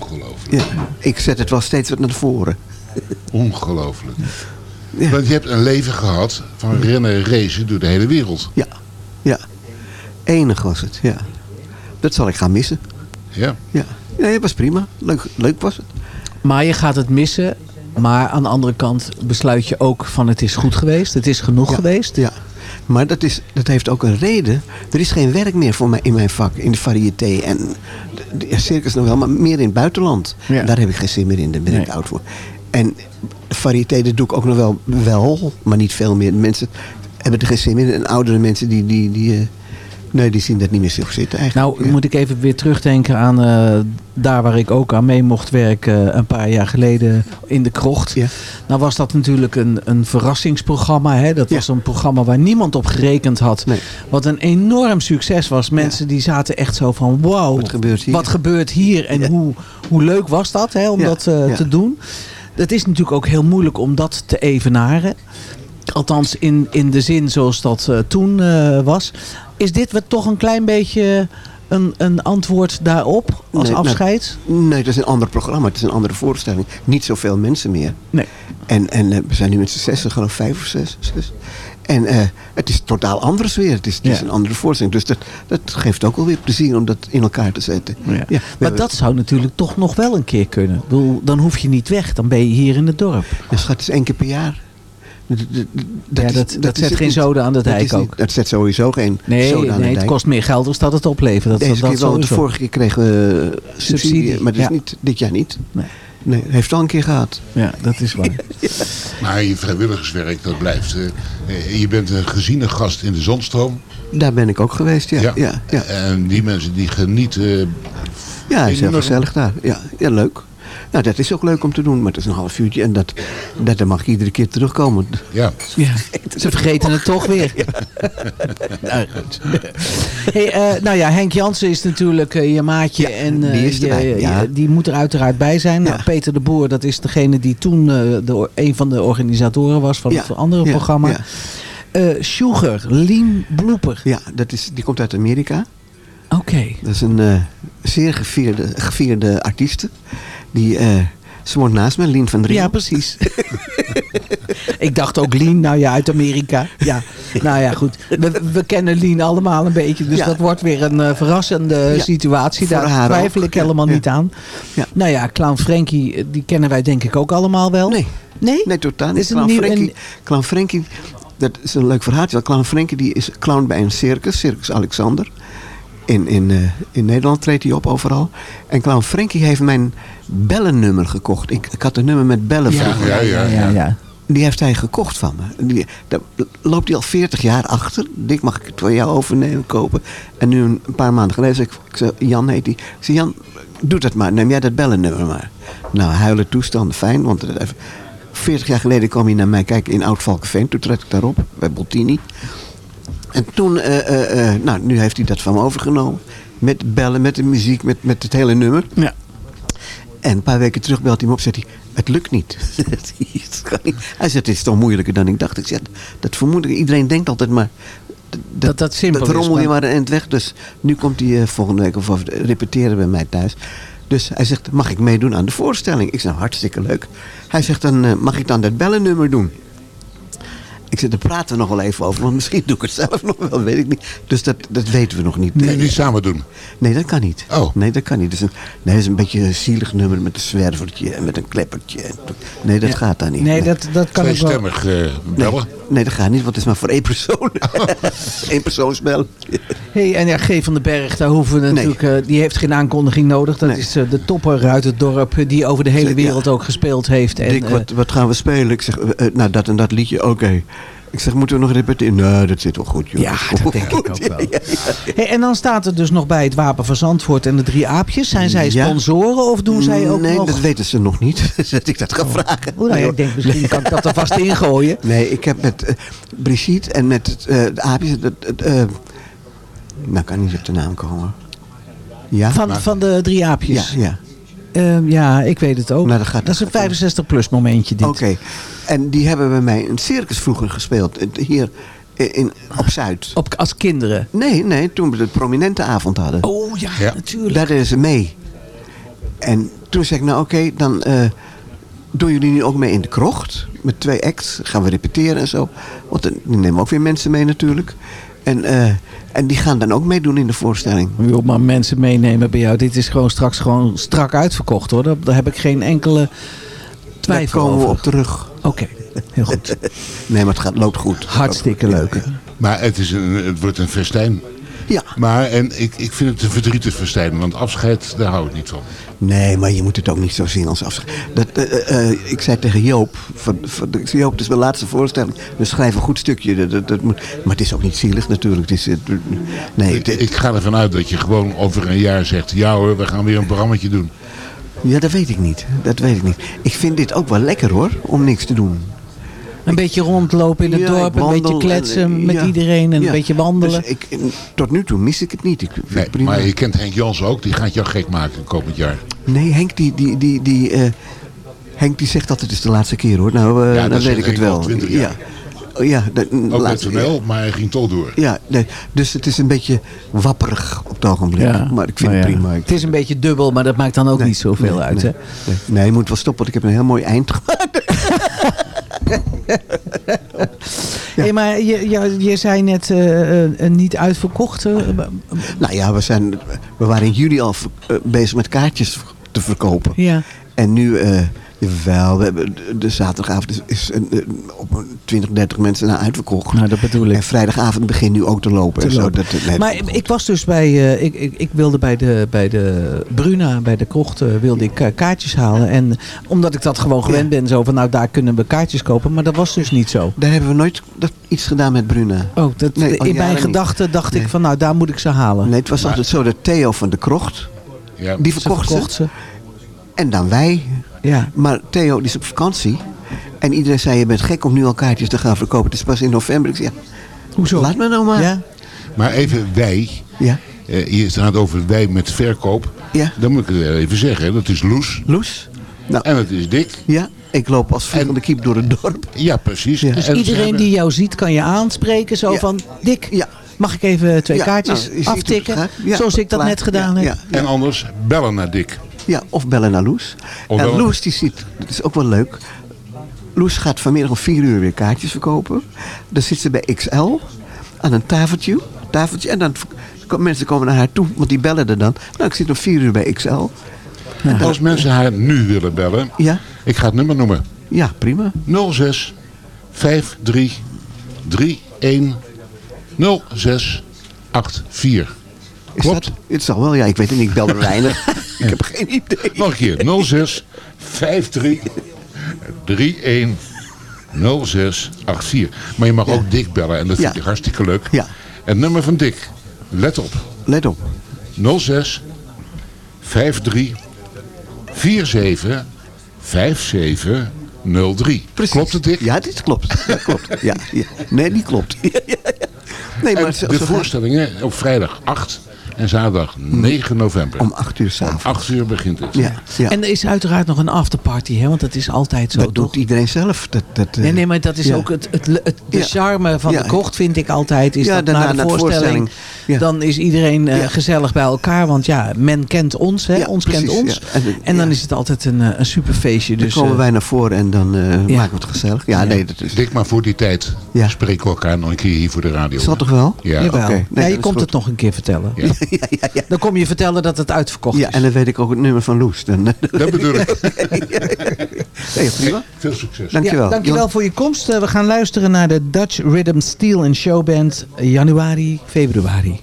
Ongelooflijk. ja. Ik zet het wel steeds wat naar voren. Ongelooflijk. Ja. Want je hebt een leven gehad van rennen en racen door de hele wereld. Ja, ja. Enig was het, ja. Dat zal ik gaan missen. Ja. Ja, nee, het was prima. Leuk, leuk was het. Maar je gaat het missen. Maar aan de andere kant besluit je ook van het is goed geweest. Het is genoeg Ja. geweest. Ja, maar dat, is, dat heeft ook een reden. Er is geen werk meer voor mij in mijn vak, in de variété. En de, circus nog wel, maar meer in het buitenland. Ja. Daar heb ik geen zin meer in, daar ben ik Nee. oud voor. En variété, dat doe ik ook nog wel, wel, maar niet veel meer. Mensen hebben er geen zin meer in. En oudere mensen, die, die, die, eh, nee, die zien dat niet meer zo zitten eigenlijk. Nou, moet ik even weer terugdenken aan eh, daar waar ik ook aan mee mocht werken een paar jaar geleden in de krocht. Ja. Nou was dat natuurlijk een, een verrassingsprogramma. Hè? Dat Ja. was een programma waar niemand op gerekend had. Nee. Wat een enorm succes was. Mensen die zaten echt zo van wow, Wat gebeurt hier? wat gebeurt hier? En hoe, hoe leuk was dat hè, om dat eh, te doen? Het is natuurlijk ook heel moeilijk om dat te evenaren. Althans in, in de zin zoals dat eh, toen eh, was. Is dit wat toch een klein beetje een, een antwoord daarop als Nee, nou, afscheid? Nee, het is een ander programma. Het is een andere voorstelling. Niet zoveel mensen meer. Nee. En, en eh, we zijn nu met z'n zessen, geloof vijf of zes. zes. En eh, het is totaal anders weer. Het is, het is Ja. een andere voorstelling. Dus dat, dat geeft ook wel weer plezier om dat in elkaar te zetten. Ja. maar dat zou natuurlijk toch nog wel een keer kunnen. Ik bedoel, dan hoef je niet weg. Dan ben je hier in het dorp. Ja, schat, het is één keer per jaar. Dat, dat, Ja, is- dat- dat zet het geen zoden aan de Dat dijk ook. Dat zet sowieso geen Nee, zoden aan de nee het dijk. kost meer geld als dat het oplevert. Dat, Deze dat, keer wel. De vorige keer kregen we eh, subsidie. Subsidie, Maar dat is ja. niet, dit jaar niet. Nee. Nee, het heeft al een keer gehad. Ja, dat is waar. Maar je vrijwilligerswerk, dat blijft. eh, eh, je bent een geziene gast in de Zonstroom. Daar ben ik ook geweest, ja. ja. ja, ja. En die mensen die genieten... Ja, is heel gezellig daar. Ja, ja leuk. Nou, dat is ook leuk om te doen, maar het is een half uurtje. En dat, dat, dan mag ik iedere keer terugkomen. Ja. Ja, ze vergeten het toch weer. nou, goed. Hey, eh, nou ja, Henk Jansen is natuurlijk eh, je maatje. en eh, die is je- je- ja. die moet er uiteraard bij zijn. Nou, Peter de Boer, dat is degene die toen eh, de, een van de organisatoren was van het andere ja, programma. ja. Eh, Sugar, Lien Blooper. Ja, dat is, die komt uit Amerika. Oké. Dat is een eh, zeer gevierde, gevierde artieste. Die, eh, ze woont naast me, Lien van Driel. Ja, precies. Ik dacht ook Lien, nou ja, uit Amerika. Ja, nou ja, goed. We, we kennen Lien allemaal een beetje. Dus Ja. dat wordt weer een eh, verrassende Ja, situatie. voor Daar twijfel ook. ik helemaal Ja. niet aan. Nou ja, Clown Frankie, die kennen wij denk ik ook allemaal wel. Nee. Nee? Nee, totaal niet. Clown nieuw- Frankie, een- Clown Frankie, dat is een leuk verhaaltje. Clown Frankie die is clown bij een circus, Circus Alexander. In, in, eh, in Nederland treedt hij op overal. En Clown Frankie heeft mijn bellennummer gekocht. Ik, ik had een nummer met bellen Ja, vroeger. ja, ja, ja. ja. Die heeft hij gekocht van me. Die, daar loopt hij al 40 jaar achter. Dik mag ik het voor jou overnemen, kopen. En nu een, paar maanden geleden zei ik, ik zei, Jan heet hij. Ik zei, Jan, doe dat maar. Neem jij dat bellennummer maar. Nou, huilen toestanden, fijn. Want het heeft- 40 jaar geleden kwam hij naar mij kijken in Oud-Valkenveen. Toen trad ik daarop, bij Bottini. En toen, eh, eh, eh, nou, nu heeft hij dat van me overgenomen. Met bellen, met de muziek, met, met het hele nummer. Ja. En een paar weken terug belt hij me op zegt hij, het lukt niet. Hij zegt, het is toch moeilijker dan ik dacht. Ik zeg, dat vermoed ik. Iedereen denkt altijd maar... Dat dat simpel dat is, rommel je maar- eind weg. Dus nu komt hij volgende week of, of repeteren bij mij thuis. Dus hij zegt, mag ik meedoen aan de voorstelling? Ik zeg, hartstikke leuk. Hij zegt, dan mag ik dan dat bellennummer doen? Ik zeg, daar praten we nog wel even over. Want misschien doe ik het zelf nog wel, weet ik niet. Dus dat, dat weten we nog niet. Nee, niet samen doen. Nee, dat kan niet. Oh. Nee, dat kan niet. Dat is een, nee, dat is een beetje een zielig nummer met een zwervertje en met een kleppertje. Nee, dat Ja. gaat daar niet. Nee, dat, dat kan ik wel. Tweestemmig eh bellen. Nee, nee, dat gaat niet, want het is maar voor één persoon. Eén persoonsbel. Hey, en ja, G. van den Berg, daar hoeven we Nee. natuurlijk, eh, die heeft geen aankondiging nodig. Dat Nee. is eh, de topper uit het dorp eh, die over de hele Ja. wereld ook gespeeld heeft. En, Dick, wat, wat gaan we spelen? Ik zeg, nou dat en dat liedje, oké. Ik zeg, moeten we nog repeteren? Nee, dat zit wel goed, joh. Ja, dat goed. denk ik ook wel. Ja, ja, ja. Hey, en dan staat er dus nog bij het Wapen van Zandvoort en de drie aapjes. Zijn zij Ja. sponsoren of doen zij ook nee, nog... dat weten ze nog niet. dat ik dat ga vragen. Oeh, nou ja, ik denk misschien kan ik dat er vast ingooien. Nee, ik heb met eh, Brigitte en met eh, de aapjes... Het, het, eh, nou, kan niet op de naam komen. Ja? Van, van de drie ja, aapjes. ja. Ehm, ja, ik weet het ook. Nou, dat gaat- dat is een 65 plus momentje dit. Oké. En die hebben bij mij een circus vroeger gespeeld. eh, Hier in, op Zuid. Op, als kinderen. Nee, nee, toen we de prominente avond hadden. Oh ja, Ja. natuurlijk. Daar deden ze mee. En toen zei ik, nou oké, dan eh, doen jullie nu ook mee in de krocht. Met twee acts, gaan we repeteren en zo. Want dan nemen ook weer mensen mee natuurlijk. En, eh, en die gaan dan ook meedoen in de voorstelling. Je wil maar mensen meenemen bij jou. Dit is gewoon straks gewoon strak uitverkocht hoor. Daar, daar heb ik geen enkele Daar twijfel komen we over. op terug. Oké, heel goed. Nee, maar het gaat, loopt goed. Hartstikke leuk. Maar het, is een, het wordt een festijn. Ja. Maar en ik, ik vind het een verdrietig festijn. Want afscheid, daar hou ik niet van. Nee, maar je moet het ook niet zo zien als afscheid. Dat, eh, eh, ik zei tegen Joop, van, van, Joop, het is mijn laatste voorstelling. Dus schrijf een goed stukje. Dat, dat, moet, maar het is ook niet zielig natuurlijk. Het is, nee, Ik, ga ervan uit dat je gewoon over een jaar zegt... ja hoor, we gaan weer een programmaatje doen. ja, dat weet ik niet. Dat weet ik niet. Ik vind dit ook wel lekker hoor, om niks te doen. Een beetje rondlopen in het Ja, dorp, een beetje kletsen en, eh, met ja. iedereen en Ja. een beetje wandelen. Dus ik, tot nu toe mis ik het niet. Ik het maar je kent Henk Jans ook. Die gaat jou gek maken komend jaar. Nee, Henk die, die, die, die, eh, Henk die zegt altijd het is de laatste keer hoor. Nou, eh, Ja, dat dan weet ik het wel. 20 ja. jaar. Oh, ja, de, Ook met laatste- toneel, maar hij ging toch door. Ja, nee, dus het is een beetje wapperig op het ogenblik. Maar ik vind nou het ja. prima. Ik- Het is een beetje dubbel, maar dat maakt dan ook Nee, niet zoveel nee, uit. nee, Hè? Nee, nee, je moet wel stoppen, want ik heb een heel mooi eind gemaakt. Hey, maar je, je, je zei net eh, niet uitverkocht. eh, Nou ja, we, zijn, we waren in juli al bezig met kaartjes te verkopen. ja. En nu, jawel, we hebben de, de zaterdagavond is, is een, een- op een 20, 30 mensen naar uitverkocht. Nou, dat bedoel ik. En vrijdagavond begint nu ook te lopen. Te en zo. lopen. Dat, nee, Maar ik was dus bij, eh, ik, ik, ik wilde bij de, bij de Bruna, bij de krocht, eh, wilde ik eh, kaartjes halen. En omdat ik dat gewoon gewend ben, zo van nou daar kunnen we kaartjes kopen. Maar dat was dus niet zo. Daar hebben we nooit dat, iets gedaan met Bruna. Oh, dat, Nee, in mijn gedachten dacht ik van nou daar moet ik ze halen. Nee, het was altijd zo dat Theo van de Krocht, Ja. die verkocht ze. verkocht ze. En dan wij. Ja. Maar Theo die is op vakantie. En iedereen zei, je bent gek om nu al kaartjes te gaan verkopen. Het is pas in november. Ik zei, ja, Hoezo? laat me nou maar. Ja. Maar even wij. Ja. Eh, hier staat over wij met verkoop. Ja. Dan moet ik het even zeggen. Dat is Loes. Loes? Nou, En het is Dick. ja, ik loop als vliegende kiep door het dorp. Ja, precies. Ja. Dus En iedereen hebben- die jou ziet kan je aanspreken. Zo Ja. van, Dick, Ja. mag ik even twee Ja, kaartjes nou, aftikken? zoals ik dat net gedaan Ja, heb. ja. En anders bellen naar Dick. Ja, of bellen naar Loes. Of en. Loes die ziet, dat is ook wel leuk. Loes gaat vanmiddag om vier uur weer kaartjes verkopen. Dan zit ze bij XL aan een tafeltje. tafeltje en dan mensen komen naar haar toe, want die bellen er dan. Nou, ik zit om vier uur bij XL. Als mensen haar nu willen bellen. Ja, Ik ga het nummer noemen. ja prima. 06 53 31 06 84. Is Klopt. dat? Het zal wel, ja, ik weet het niet. Ik bel er weinig. ik heb geen idee. Nog een keer. 06 53 31 06 84. Maar je mag ook Dick bellen. En dat vind ik hartstikke leuk. Ja. Het nummer van Dick. Let op. Let op. 06 53 47 57 03. Precies. Klopt het, Dick? Ja, dit klopt. Dat klopt. Ja, ja. Nee, die klopt. Ja, ja, ja. Nee, maar de voorstellingen op vrijdag 8 en zaterdag 9 november. om acht uur s'avonds. 8 uur begint het. Ja, ja. En er is uiteraard nog een afterparty, hè? want dat is altijd zo. dat toch? doet iedereen zelf. Dat, dat, Nee, nee, maar dat is ja. ook het, het, het- de Ja. charme van Ja. de krocht, vind ik altijd. Is Ja, dat na de voorstelling, voorstelling. Ja. dan is iedereen eh, gezellig bij elkaar. Want ja, men kent ons, hè? Ja, ons precies, kent ons. ja. En, En, dan ja. is het altijd een, eh, een super feestje. Dan Dus, komen eh, wij naar voren en dan eh, Ja. maken we het gezellig. Ja, nee, dat is... Dik maar voor die tijd Ja. spreken we elkaar nog een keer hier voor de radio. Zal toch wel? Ja. oké. Nee, ja, dat je is komt goed. het nog een keer vertellen. Ja. ja, ja, ja. Dan kom je vertellen dat het uitverkocht Ja, is. en dan weet ik ook het nummer van Loes. Dan, Dat bedoel ik. nee, prima. Veel succes. Dankjewel. Ja, dankjewel Jan- voor je komst. Eh, we gaan luisteren naar de Dutch Rhythm Steel and Show Band eh, januari, februari.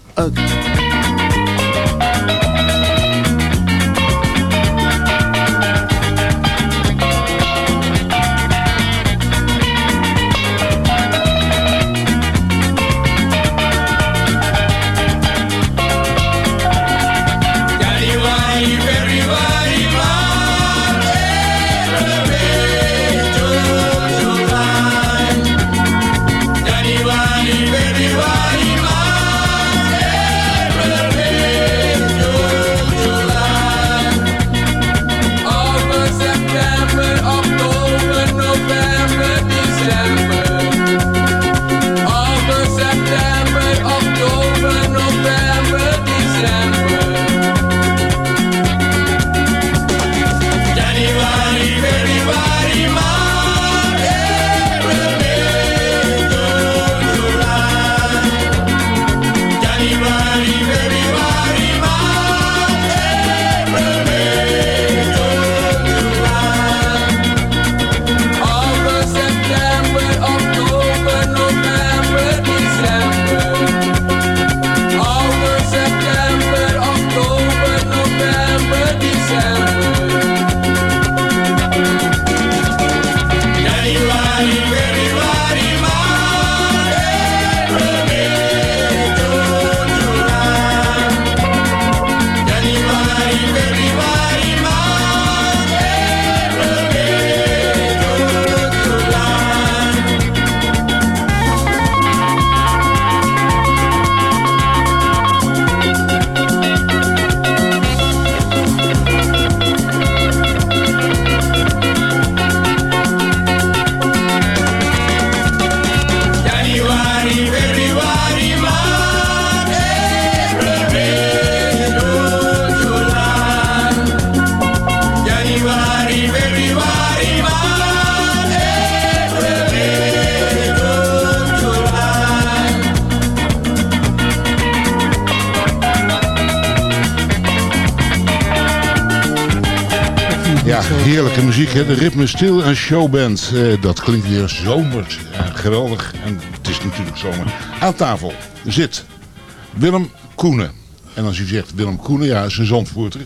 Ja, heerlijke muziek. Hè? De Ritme Stil en Showband. Eh, dat klinkt weer zomers. Eh, geweldig. En het is natuurlijk zomer. Aan tafel zit Willem Koenen. En als u zegt Willem Koenen, ja, is een zandvoerter.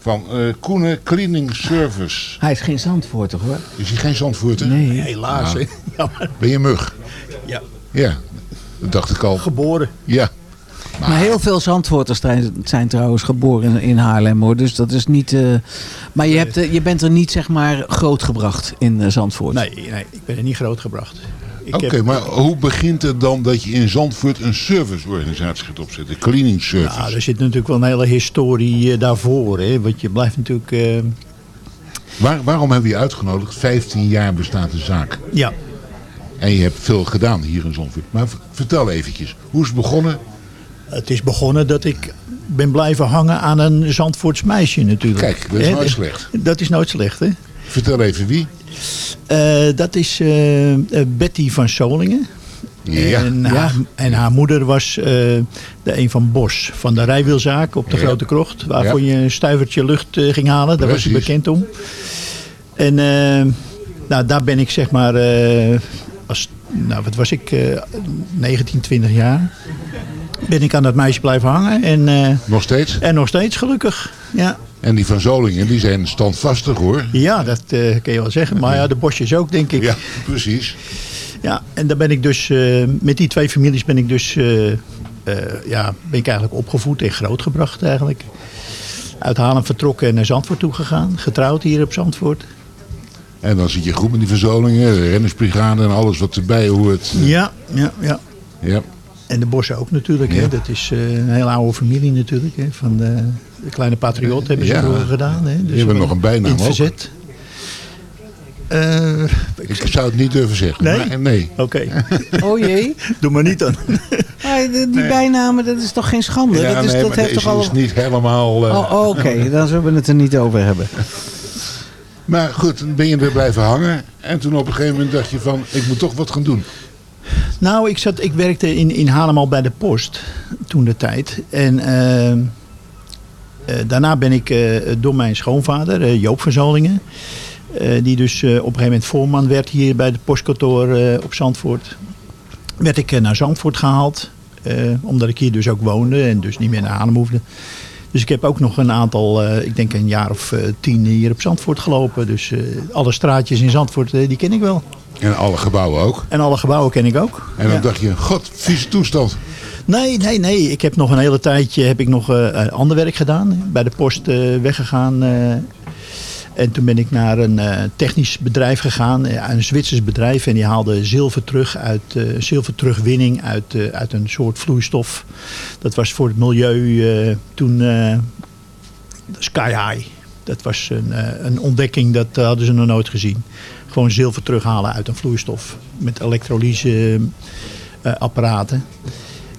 Van eh Koenen Cleaning Service. Hij is geen zandvoorter hoor. Is hij geen zandvoerter? Nee. Helaas, Nou. Ben je mug? Ja. Ja, dat dacht ik al. Geboren. Ja. Maar heel veel Zandvoorters zijn, zijn trouwens geboren in, Haarlem hoor. Dus dat is niet. eh, maar je, hebt, eh, je bent er niet zeg maar grootgebracht in eh, Zandvoort. Nee, nee, ik ben er niet grootgebracht. Oké, heb- maar hoe begint het dan dat je in Zandvoort een serviceorganisatie gaat opzetten? Cleaning service. Nou, er zit natuurlijk wel een hele historie daarvoor. Hè? Want je blijft natuurlijk... eh, Waar, waarom hebben we je uitgenodigd? 15 jaar bestaat de zaak. ja, En je hebt veel gedaan hier in Zandvoort. Maar vertel eventjes, hoe is het begonnen? Het is begonnen dat ik ben blijven hangen aan een Zandvoorts meisje natuurlijk. Kijk, dat is nooit slecht. Dat is nooit slecht, hè? Vertel even wie. Eh, dat is eh, eh, Betty van Solingen. Ja. En, Ja. haar, en haar moeder was de een van Bos, van de rijwielzaak op de Ja. Grote Krocht. Waarvoor je een stuivertje lucht ging halen. Daar was Precies. bekend om. En nou, daar ben ik zeg maar, als, nou wat was ik, eh 19, 20 jaar. Ben ik aan dat meisje blijven hangen. En, eh, Nog steeds? en nog steeds gelukkig, ja. En die van Zolingen, die zijn standvastig hoor. Ja, dat eh, kun je wel zeggen. Maar ja, de bosjes ook, denk ik. Ja, precies. Ja, en daar ben ik dus, eh, met die twee families ben ik dus, ja, ben ik eigenlijk opgevoed en grootgebracht eigenlijk. Uit Haarlem vertrokken en naar Zandvoort toe gegaan. Getrouwd hier op Zandvoort. En dan zit je goed met die van Zolingen, de rennersbrigade en alles wat erbij hoort. Ja, ja, ja. Ja. En de bossen ook natuurlijk. Hè. Dat is eh, een hele oude familie natuurlijk. Hè. Van de, de kleine patriot hebben ze Ja. vroeger gedaan. Hè. Die hebben nog een bijnaam In verzet. Eh, Ik zou het niet durven zeggen. Nee? Maar, nee. Oké. Oh jee. Doe maar niet dan. Maar die bijnamen, dat is toch geen schande? Ja, dat is, nee, dat maar heeft toch al... is niet helemaal... eh, Oh, Oké, dan zullen we het er niet over hebben. Maar goed, dan ben je er blijven hangen. En toen op een gegeven moment dacht je van, ik moet toch wat gaan doen. Nou, ik, zat, ik werkte in, in Haarlem al bij de post toen de tijd. En eh, eh, daarna ben ik eh, door mijn schoonvader, Joop van Zolingen... die dus op een gegeven moment voorman werd hier bij het postkantoor op Zandvoort... werd ik naar Zandvoort gehaald. eh, omdat ik hier dus ook woonde en dus niet meer naar Haarlem hoefde. Dus ik heb ook nog een aantal, eh, ik denk een jaar of eh, tien hier op Zandvoort gelopen. Dus eh, alle straatjes in Zandvoort, die ken ik wel. En alle gebouwen ook. En alle gebouwen ken ik ook. En dan Ja. dacht je, god, vieze toestand. Nee, nee, nee. Ik heb nog een hele tijdje heb ik nog, ander werk gedaan. Bij de post weggegaan. En toen ben ik naar een eh, technisch bedrijf gegaan. eh, een Zwitsers bedrijf. En die haalde zilver terug uit eh, zilverterugwinning uit, eh, uit een soort vloeistof. Dat was voor het milieu toen sky high. Dat was een, een ontdekking, dat hadden ze nog nooit gezien. Gewoon zilver terughalen uit een vloeistof. Met elektrolyse apparaten.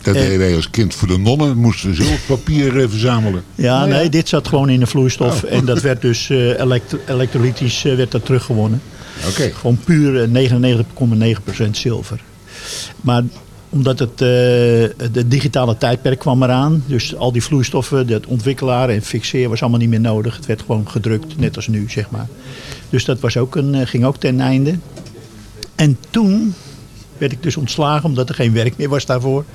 Dat Eh. deden wij als kind voor de nonnen. Moesten we zilverpapier eh, verzamelen. Ja, Oh, ja. nee, dit zat gewoon in een vloeistof. Oh. En dat werd dus eh elektro- elektrolytisch werd dat teruggewonnen. Oké. Gewoon puur eh, 99,9% zilver. Maar omdat het, eh de digitale tijdperk kwam eraan. Dus al die vloeistoffen, dat ontwikkelaar en fixeer was allemaal niet meer nodig. Het werd gewoon gedrukt, net als nu, zeg maar. Dus dat was ook een, ging ook ten einde. En toen werd ik dus ontslagen, omdat er geen werk meer was daarvoor.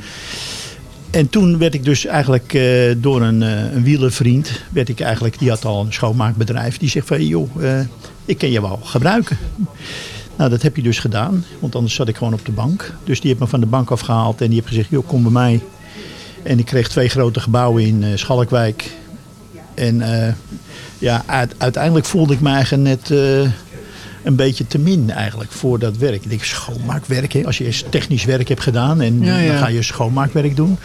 En toen werd ik dus eigenlijk eh, door een, eh, een wielervriend, werd ik eigenlijk, die had al een schoonmaakbedrijf. Die zegt van, joh, eh, ik kan je wel gebruiken. Nou, dat heb je dus gedaan, want anders zat ik gewoon op de bank. Dus die heeft me van de bank afgehaald en die heeft gezegd, joh, kom bij mij. En ik kreeg twee grote gebouwen in Schalkwijk. En ja, uit- uiteindelijk voelde ik me eigenlijk net een beetje te min eigenlijk voor dat werk. Ik denk, schoonmaakwerk, hè? als je eerst technisch werk hebt gedaan en Ja, ja. dan ga je schoonmaakwerk doen.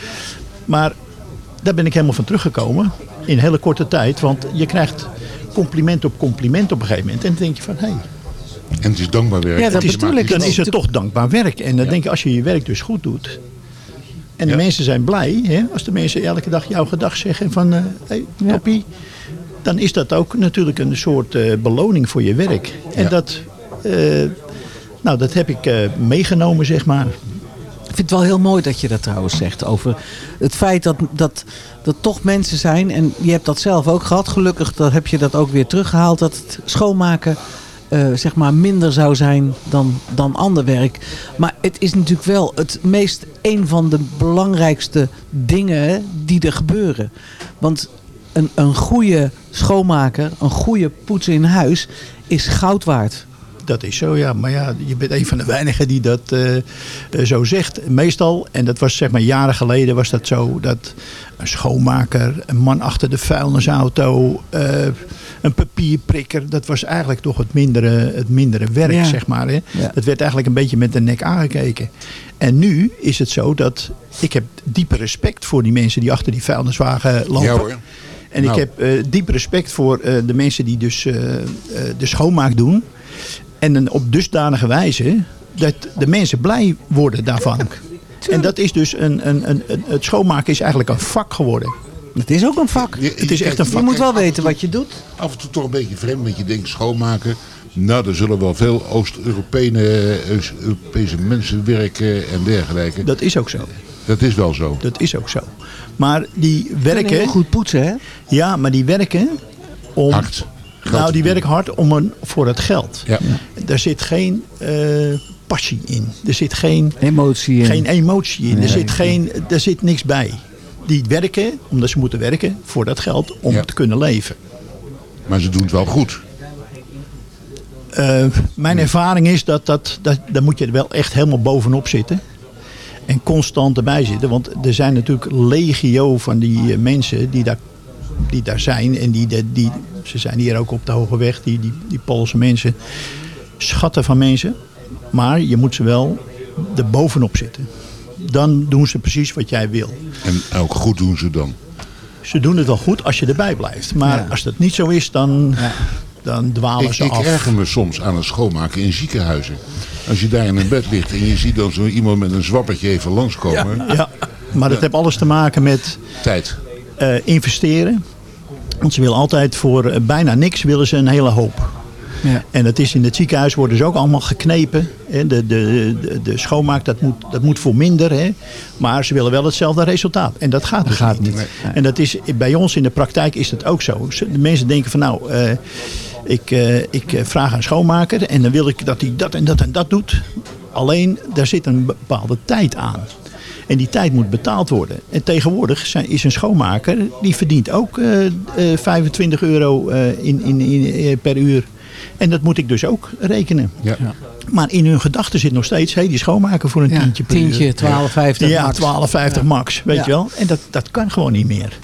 Maar daar ben ik helemaal van teruggekomen in hele korte tijd. Want je krijgt compliment op compliment op een gegeven moment. En dan denk je van, hé, hey, En het is dankbaar werk. Ja, dat ik. iets dan is het toch dankbaar werk. En dan denk je, als je je werk dus goed doet. En de Ja. mensen zijn blij, hè, als de mensen elke dag jouw gedag zeggen van, hé, hey, Ja. toppie. Dan is dat ook natuurlijk een soort eh, beloning voor je werk. En Ja. dat, eh, nou, dat heb ik eh, meegenomen, zeg maar. Ik vind het wel heel mooi dat je dat trouwens zegt. Over het feit dat, dat, dat toch mensen zijn. En je hebt dat zelf ook gehad. Gelukkig dat heb je dat ook weer teruggehaald. Dat het schoonmaken zeg maar minder zou zijn dan, dan ander werk. Maar het is natuurlijk wel het meest een van de belangrijkste dingen die er gebeuren. Want een, een goede schoonmaker, een goede poetser in huis is goud waard. Dat is zo, ja. Maar ja, je bent een van de weinigen die dat eh, eh, zo zegt. Meestal, en dat was zeg maar jaren geleden, was dat zo dat een schoonmaker, een man achter de vuilnisauto, eh, een papierprikker, dat was eigenlijk toch het mindere, het mindere werk, Ja. zeg maar. Hè? Ja. Dat werd eigenlijk een beetje met de nek aangekeken. En nu is het zo dat ik heb diepe respect voor die mensen die achter die vuilniswagen lopen. Ja hoor. En Nou. ik heb eh diep respect voor eh, de mensen die dus eh, eh, de schoonmaak doen. En op dusdanige wijze dat de mensen blij worden daarvan. En dat is dus een, een, een, een- het schoonmaken is eigenlijk een vak geworden. Het is ook een vak. Het is echt een Je vak. moet wel weten wat je doet. Af en toe toch een beetje vreemd, want je denkt schoonmaken. Nou, er zullen wel veel Oost-Europese mensen werken en dergelijke. Dat is ook zo. Dat is wel zo. Dat is ook zo. Maar die werken... heel goed poetsen, hè? Ja, maar die werken om... Hard. Nou, die werken hard om een, voor het geld. Ja. Daar zit geen eh, passie in. Er zit geen emotie in. Geen emotie in. Nee. Er, zit geen, er zit niks bij. Die werken, omdat ze moeten werken voor dat geld om te kunnen leven. Maar ze doen het wel goed. Eh, mijn ervaring is dat, dat, dat daar moet je er wel echt helemaal bovenop zitten. En constant erbij zitten. Want er zijn natuurlijk legio van die eh, mensen die daar, die daar zijn. En die, die, die, ze zijn hier ook op de Hoge Weg, die, die, die Poolse mensen. Schatten van mensen. Maar je moet ze wel er bovenop zitten. Dan doen ze precies wat jij wil. En ook goed doen ze dan. Ze doen het wel goed als je erbij blijft. Maar Ja. als dat niet zo is, dan, dan dwalen Ik, ze ik af. erger me soms aan het schoonmaken in ziekenhuizen. Als je daar in een bed ligt en je ziet dan zo iemand met een zwappertje even langskomen. Ja, maar dat heeft alles te maken met Tijd. eh, investeren. Want ze willen altijd voor eh, bijna niks willen ze een hele hoop. Ja. En dat is in het ziekenhuis worden ze ook allemaal geknepen. Hè. De, de, de, de schoonmaak dat moet, dat moet voor minder. Hè. Maar ze willen wel hetzelfde resultaat. En dat gaat dus gaat niet. niet. En dat is, bij ons in de praktijk is dat ook zo. De mensen denken van nou, eh, ik, eh, ik eh, vraag een schoonmaker. En dan wil ik dat hij dat en dat en dat doet. Alleen, daar zit een bepaalde tijd aan. En die tijd moet betaald worden. En tegenwoordig zijn, is een schoonmaker, die verdient ook eh, eh, 25 euro eh, in, in, in, per uur. En dat moet ik dus ook rekenen. Ja. Maar in hun gedachten zit nog steeds, hé, die schoonmaker voor een Ja, tientje per tientje, uur. 12,50 Ja, max. 12,50 Ja. max, weet Ja. je wel. En dat, dat kan gewoon niet meer.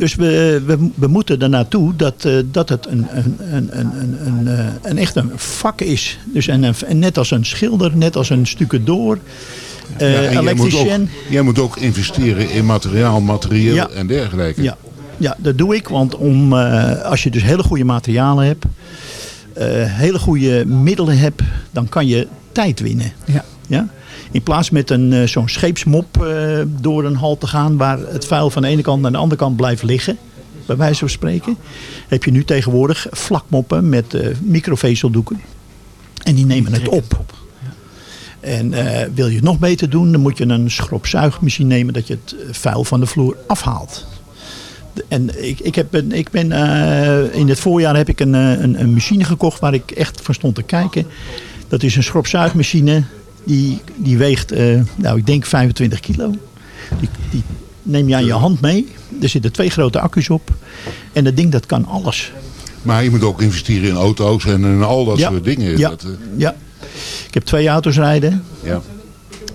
Dus we, we, we moeten er naartoe dat, eh, dat het een, een, een, een, een, een, eh, een echt een vak is. Dus en, een- en net als een schilder, net als een stucadoor, eh Ja, en jij, moet ook, elektricien. jij moet ook investeren in materiaal, materieel Ja. en dergelijke. Ja, ja, dat doe ik. Want om, eh, als je dus hele goede materialen hebt, eh, hele goede middelen hebt, dan kan je tijd winnen. Ja. Ja? In plaats met een, eh, zo'n scheepsmop eh, door een hal te gaan waar het vuil van de ene kant naar de andere kant blijft liggen, bij wijze van spreken, heb je nu tegenwoordig vlakmoppen met eh, microvezeldoeken. En die nemen het op. En wil je het nog beter doen, dan moet je een schropzuigmachine nemen dat je het vuil van de vloer afhaalt. En ik, ik, heb een, ik ben, in het voorjaar heb ik een, een, een machine gekocht waar ik echt van stond te kijken. Dat is een schropzuigmachine. Die, die weegt, eh, nou ik denk 25 kilo. Die, die neem je aan je hand mee. Er zitten twee grote accu's op. En dat ding dat kan alles. Maar je moet ook investeren in auto's en in al dat Ja. soort dingen. Ja. Dat, eh, Ja. Ik heb twee auto's rijden. ja.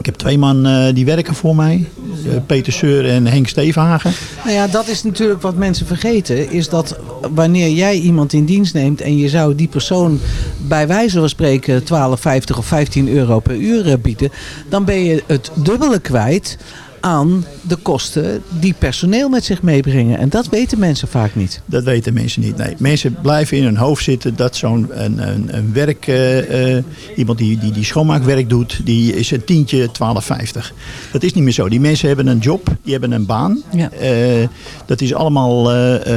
Ik heb twee man eh, die werken voor mij. Eh, Peter Seur en Henk Stevenhagen. Nou ja, dat is natuurlijk wat mensen vergeten. Is dat wanneer jij iemand in dienst neemt en je zou die persoon bij wijze van spreken 12,50 of 15 euro per uur eh, bieden. Dan ben je het dubbele kwijt aan de kosten die personeel met zich meebrengen. En dat weten mensen vaak niet. Dat weten mensen niet. Nee, mensen blijven in hun hoofd zitten dat zo'n een, een, een werk, eh, eh, iemand die, die, die schoonmaakwerk doet, die is een tientje 12,50. Dat is niet meer zo. Die mensen hebben een job, die hebben een baan. Ja. Eh, dat is allemaal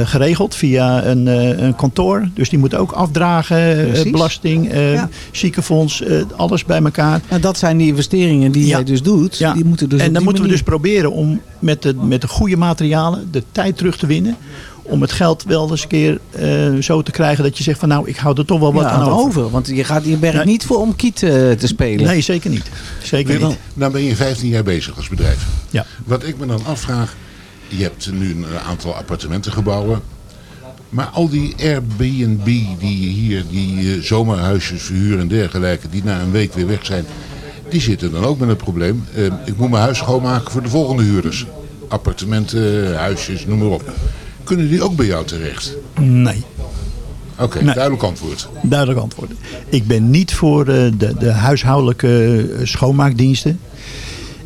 geregeld via een, een kantoor. Dus die moeten ook afdragen, belasting, Ja. ziekenfonds, alles bij elkaar. Nou, dat zijn die investeringen die Ja. jij dus doet. Die moeten dus en dan moeten we dus manier- proberen om met de, met de goede materialen de tijd terug te winnen. Om het geld wel eens een keer eh, zo te krijgen dat je zegt van nou, ik hou er toch wel wat Ja, aan aan over. over. Want je gaat je werk Nee. niet voor om kiet eh, te spelen. Nee, zeker niet. Zeker niet. nou ben je 15 jaar bezig als bedrijf. Ja. Wat ik me dan afvraag, je hebt nu een aantal appartementengebouwen. Maar al die Airbnb die hier, die eh, zomerhuisjes verhuren en dergelijke, die na een week weer weg zijn, die zitten dan ook met het probleem. Eh, ik moet mijn huis schoonmaken voor de volgende huurders. Appartementen, huisjes, noem maar op. Kunnen die ook bij jou terecht? Nee. Oké, Nee. duidelijk antwoord. Duidelijk antwoord. Ik ben niet voor eh, de, de huishoudelijke eh, schoonmaakdiensten.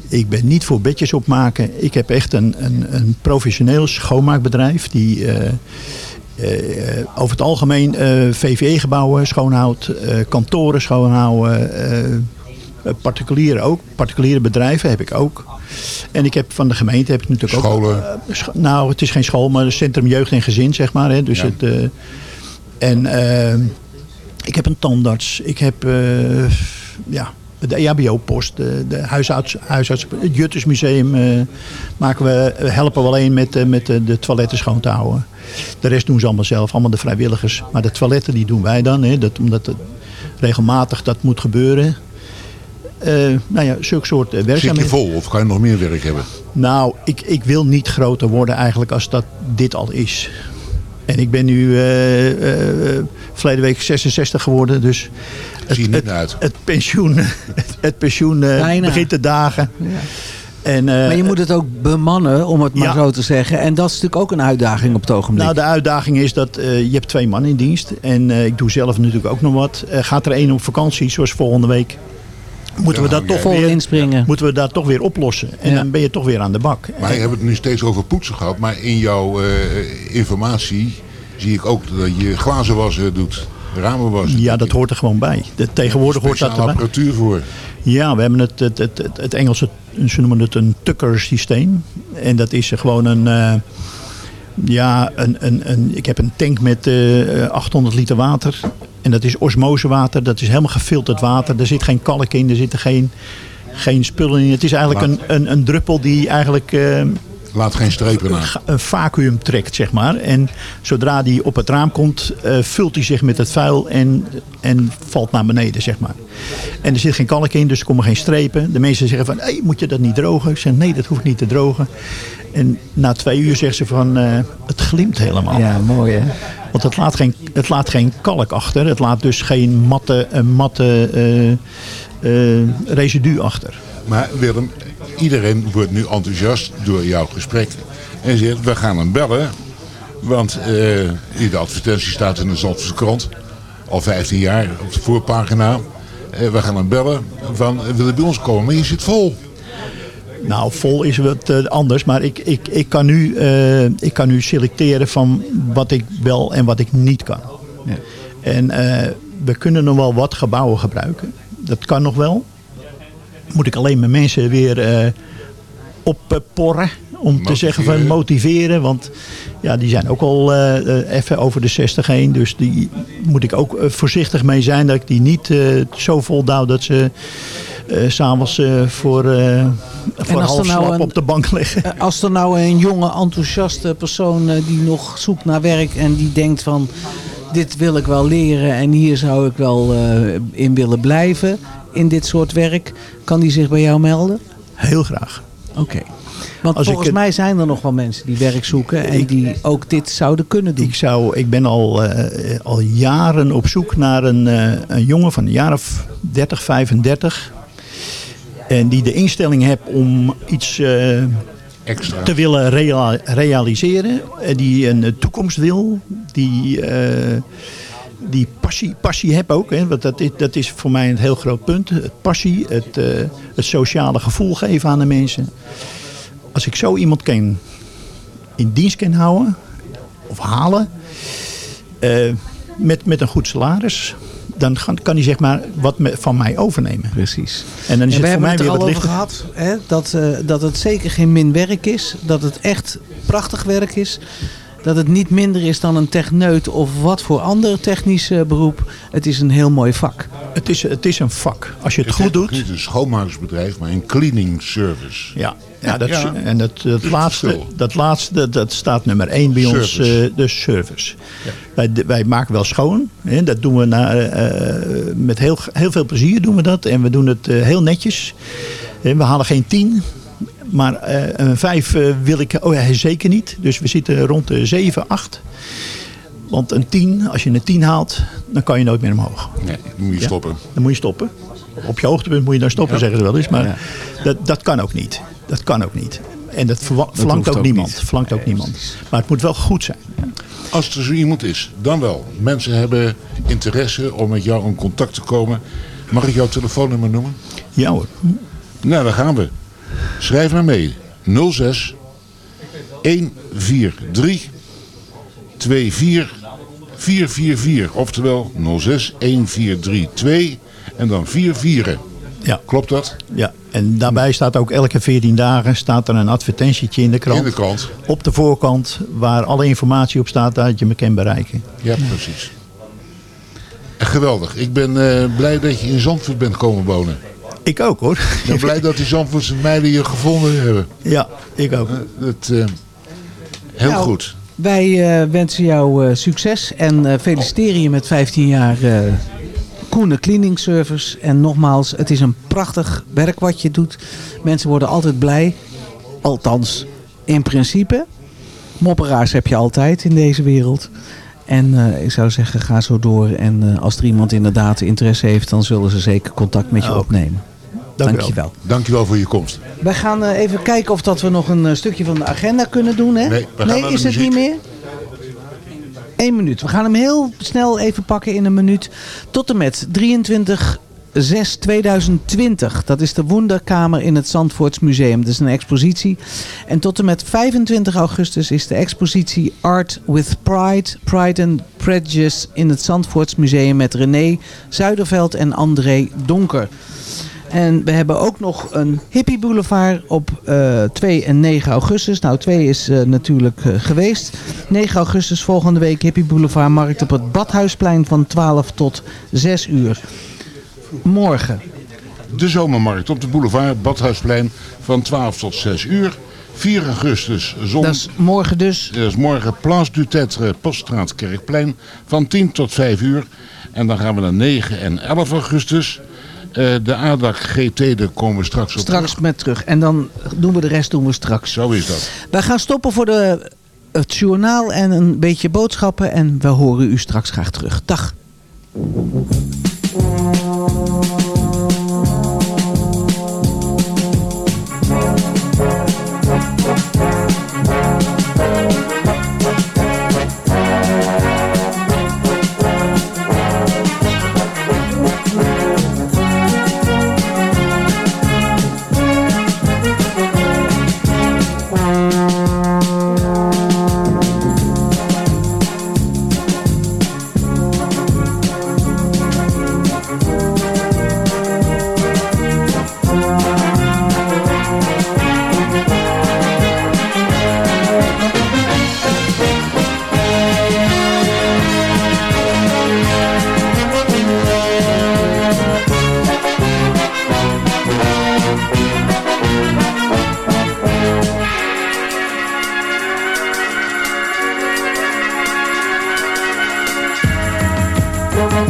Ik ben niet voor bedjes opmaken. Ik heb echt een, een, een professioneel schoonmaakbedrijf die over het algemeen VVE-gebouwen schoonhoudt, kantoren schoonhouden, eh, particuliere ook. Particuliere bedrijven heb ik ook. En ik heb van de gemeente heb ik natuurlijk Scholen? ook. eh, scho- nou, het is geen school, maar het Centrum Jeugd en Gezin, zeg maar. Hè. Dus Ja. het, eh, en eh, ik heb een tandarts. Ik heb eh, ja, de EHBO-post, de, de huisarts, huisarts, het Juttersmuseum eh, maken we, helpen we alleen met, eh, met de, de toiletten schoon te houden. De rest doen ze allemaal zelf, allemaal de vrijwilligers. Maar de toiletten die doen wij dan, hè, dat, omdat het regelmatig dat moet gebeuren. Eh, nou ja, zulke soort eh, Zit je werkzaamheden. vol of kan je nog meer werk hebben? Nou, ik, ik wil niet groter worden eigenlijk als dat dit al is. En ik ben nu eh, eh, verleden week 66 geworden, dus het, Zie je niet het, naar uit. het pensioen, het, het pensioen begint te dagen. En, eh, Maar je moet het ook bemannen, om het maar Ja. zo te zeggen. En dat is natuurlijk ook een uitdaging op het ogenblik. Nou, de uitdaging is dat eh, je hebt twee mannen in dienst. En eh, ik doe zelf natuurlijk ook nog wat. Eh, gaat er één op vakantie, zoals volgende week. Moeten, Ja, we dat toch weer, inspringen. moeten we dat toch weer oplossen. En Ja. dan ben je toch weer aan de bak. Maar je hebt het nu steeds over poetsen gehad. Maar in jouw eh, informatie zie ik ook dat je glazen wassen doet. Ramen wassen. Ja, dat hoort er gewoon bij. De, tegenwoordig hoort dat Speciale erbij. apparatuur voor. Ja, we hebben het, het, het, het, het Engelse, ze noemen het een tucker systeem. En dat is gewoon een, eh, ja, een, een, een, ik heb een tank met eh 800 liter water. En dat is osmosewater, dat is helemaal gefilterd water. Er zit geen kalk in, er zitten geen, geen spullen in. Het is eigenlijk een, een, een druppel die eigenlijk... eh, Laat geen strepen na. een vacuüm trekt, zeg maar. En zodra die op het raam komt, eh, vult hij zich met het vuil en, en valt naar beneden, zeg maar. En er zit geen kalk in, dus er komen geen strepen. De mensen zeggen van, hey, moet je dat niet drogen? Ik zeg, nee, dat hoeft niet te drogen. En na twee uur zeggen ze van, eh, het glimt helemaal. Ja, mooi hè. Want het laat, geen, het laat geen kalk achter. Het laat dus geen matte, eh, matte eh, eh, residu achter. Maar Willem, iedereen wordt nu enthousiast door jouw gesprek. En zegt, we gaan hem bellen. Want eh, de advertentie staat in de Zandvoortse krant. Al 15 jaar op de voorpagina. Eh, we gaan hem bellen van, eh, wil je bij ons komen? Maar je zit vol. Nou, vol is wat eh, anders. Maar ik, ik, ik, kan nu, eh, ik kan nu selecteren van wat ik wel en wat ik niet kan. Ja. En eh, we kunnen nog wel wat gebouwen gebruiken. Dat kan nog wel. Moet ik alleen mijn mensen weer eh opporren. Om te zeggen van Motiveren. Want ja, die zijn ook al eh, even over de 60 heen. Dus die moet ik ook eh, voorzichtig mee zijn. Dat ik die niet eh, zo voldouw dat ze eh, s s'avonds voor, eh voor half nou slap een- op de bank liggen. Als er nou een jonge, enthousiaste persoon die nog zoekt naar werk en die denkt van dit wil ik wel leren en hier zou ik wel eh, in willen blijven in dit soort werk, kan die zich bij jou melden? Heel graag. Oké. Want Als volgens mij zijn er nog wel mensen die werk zoeken en die ook dit zouden kunnen doen. Ik, zou, ik ben al, eh, al jaren op zoek naar een, eh, een jongen van een jaar of 30, 35. En die de instelling heeft om iets eh, Extra. te willen rea- realiseren. En die een toekomst wil. Die, eh, die passie, passie heb ook. Hè, want dat is, dat is voor mij een heel groot punt. Het passie, het, eh, het sociale gevoel geven aan de mensen. Als ik zo iemand kan in dienst kan houden of halen eh, met, met een goed salaris, dan kan, kan hij zeg maar wat me- van mij overnemen. Precies. En dan is En het voor hebben mij het er weer wat lichter. gehad. Hè, dat, eh, dat het zeker geen min werk is. Dat het echt prachtig werk is. Dat het niet minder is dan een techneut of wat voor ander technisch eh, beroep. Het is een heel mooi vak. Het is, het is een vak. Als je het, Het goed is doet. niet een schoonmakersbedrijf, maar een cleaning service. Ja, ja, dat, Ja. en dat, dat, het laatste, dat laatste dat staat nummer één bij ons, Service. eh, de service. Wij, wij maken wel schoon. Hè, dat doen we na, eh, met heel, heel veel plezier doen we dat. En we doen het heel netjes. Hè, we halen geen tien. Maar eh, een vijf eh, wil ik oh, ja, zeker niet. Dus we zitten rond de zeven, acht. Want een 10, als je een 10 haalt, dan kan je nooit meer omhoog. Nee, dan moet je Ja. stoppen. Dan moet je stoppen. Op je hoogtepunt moet je dan stoppen, Ja. zeggen ze wel eens. Maar dat, dat kan ook niet. Dat kan ook niet. En dat, Dat verlangt ook ook niemand. niet. Verlangt ook niemand. Maar het moet wel goed zijn. Als er zo iemand is, dan wel. Mensen hebben interesse om met jou in contact te komen. Mag ik jouw telefoonnummer noemen? Ja hoor. Nou, daar gaan we. Schrijf maar mee. 06 143 24 444. Oftewel 06 1432 en dan 44. Ja. Klopt dat? Ja, en daarbij staat ook elke 14 dagen staat er een advertentietje in de krant. In de krant. Op de voorkant waar alle informatie op staat dat je me kan bereiken. Ja, precies. Geweldig. Ik ben eh, blij dat je in Zandvoort bent komen wonen. Ik ook hoor. Ik ben blij dat die Zandvoortse meiden je gevonden hebben. Ja, ik ook. Dat, eh, heel Nou, goed. Wij eh, wensen jou eh, succes en eh, feliciteren je met 15 jaar eh Koene Cleaning Service. En nogmaals, het is een prachtig werk wat je doet. Mensen worden altijd blij. Althans, in principe. Mopperaars heb je altijd in deze wereld. En eh, ik zou zeggen, ga zo door. En eh, als er iemand inderdaad interesse heeft, dan zullen ze zeker contact met je opnemen. Dank u wel. Dankjewel. Dankjewel voor je komst. Wij gaan eh, even kijken of dat we nog een eh, stukje van de agenda kunnen doen. Hè? Nee, we gaan naar de is het niet meer? Eén minuut. We gaan hem heel snel even pakken in een minuut. Tot en met 23 6 2020. Dat is de Wonderkamer in het Zandvoorts Museum. Dat is een expositie. En tot en met 25 augustus is de expositie Art with Pride, Pride and Prejudice in het Zandvoorts Museum met René Zuiderveld en André Donker. En we hebben ook nog een Hippie Boulevard op eh 2 en 9 augustus. Nou, 2 is eh, natuurlijk eh, geweest. 9 augustus volgende week Hippie Boulevard Markt op het Badhuisplein van 12 tot 6 uur. Morgen. De zomermarkt op de boulevard Badhuisplein van 12 tot 6 uur. 4 augustus zon. Dat is morgen dus. Dat is morgen Place du Tetre, Poststraat Kerkplein van 10 tot 5 uur. En dan gaan we naar 9 en 11 augustus. Eh, de ADAC GT, daar komen we straks op Straks met terug. En dan doen we de rest doen we straks. Zo is dat. Wij gaan stoppen voor de, het journaal en een beetje boodschappen. En we horen u straks graag terug. Dag. Tot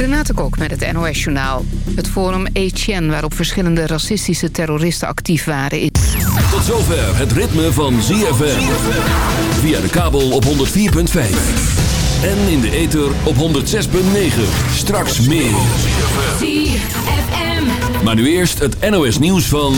Renate Kok met het NOS Journaal. Het forum Etienne, waarop verschillende racistische terroristen actief waren... is... Tot zover het ritme van ZFM. Via de kabel op 104.5. En in de ether op 106.9. Straks meer. ZFM. Maar nu eerst het NOS nieuws van...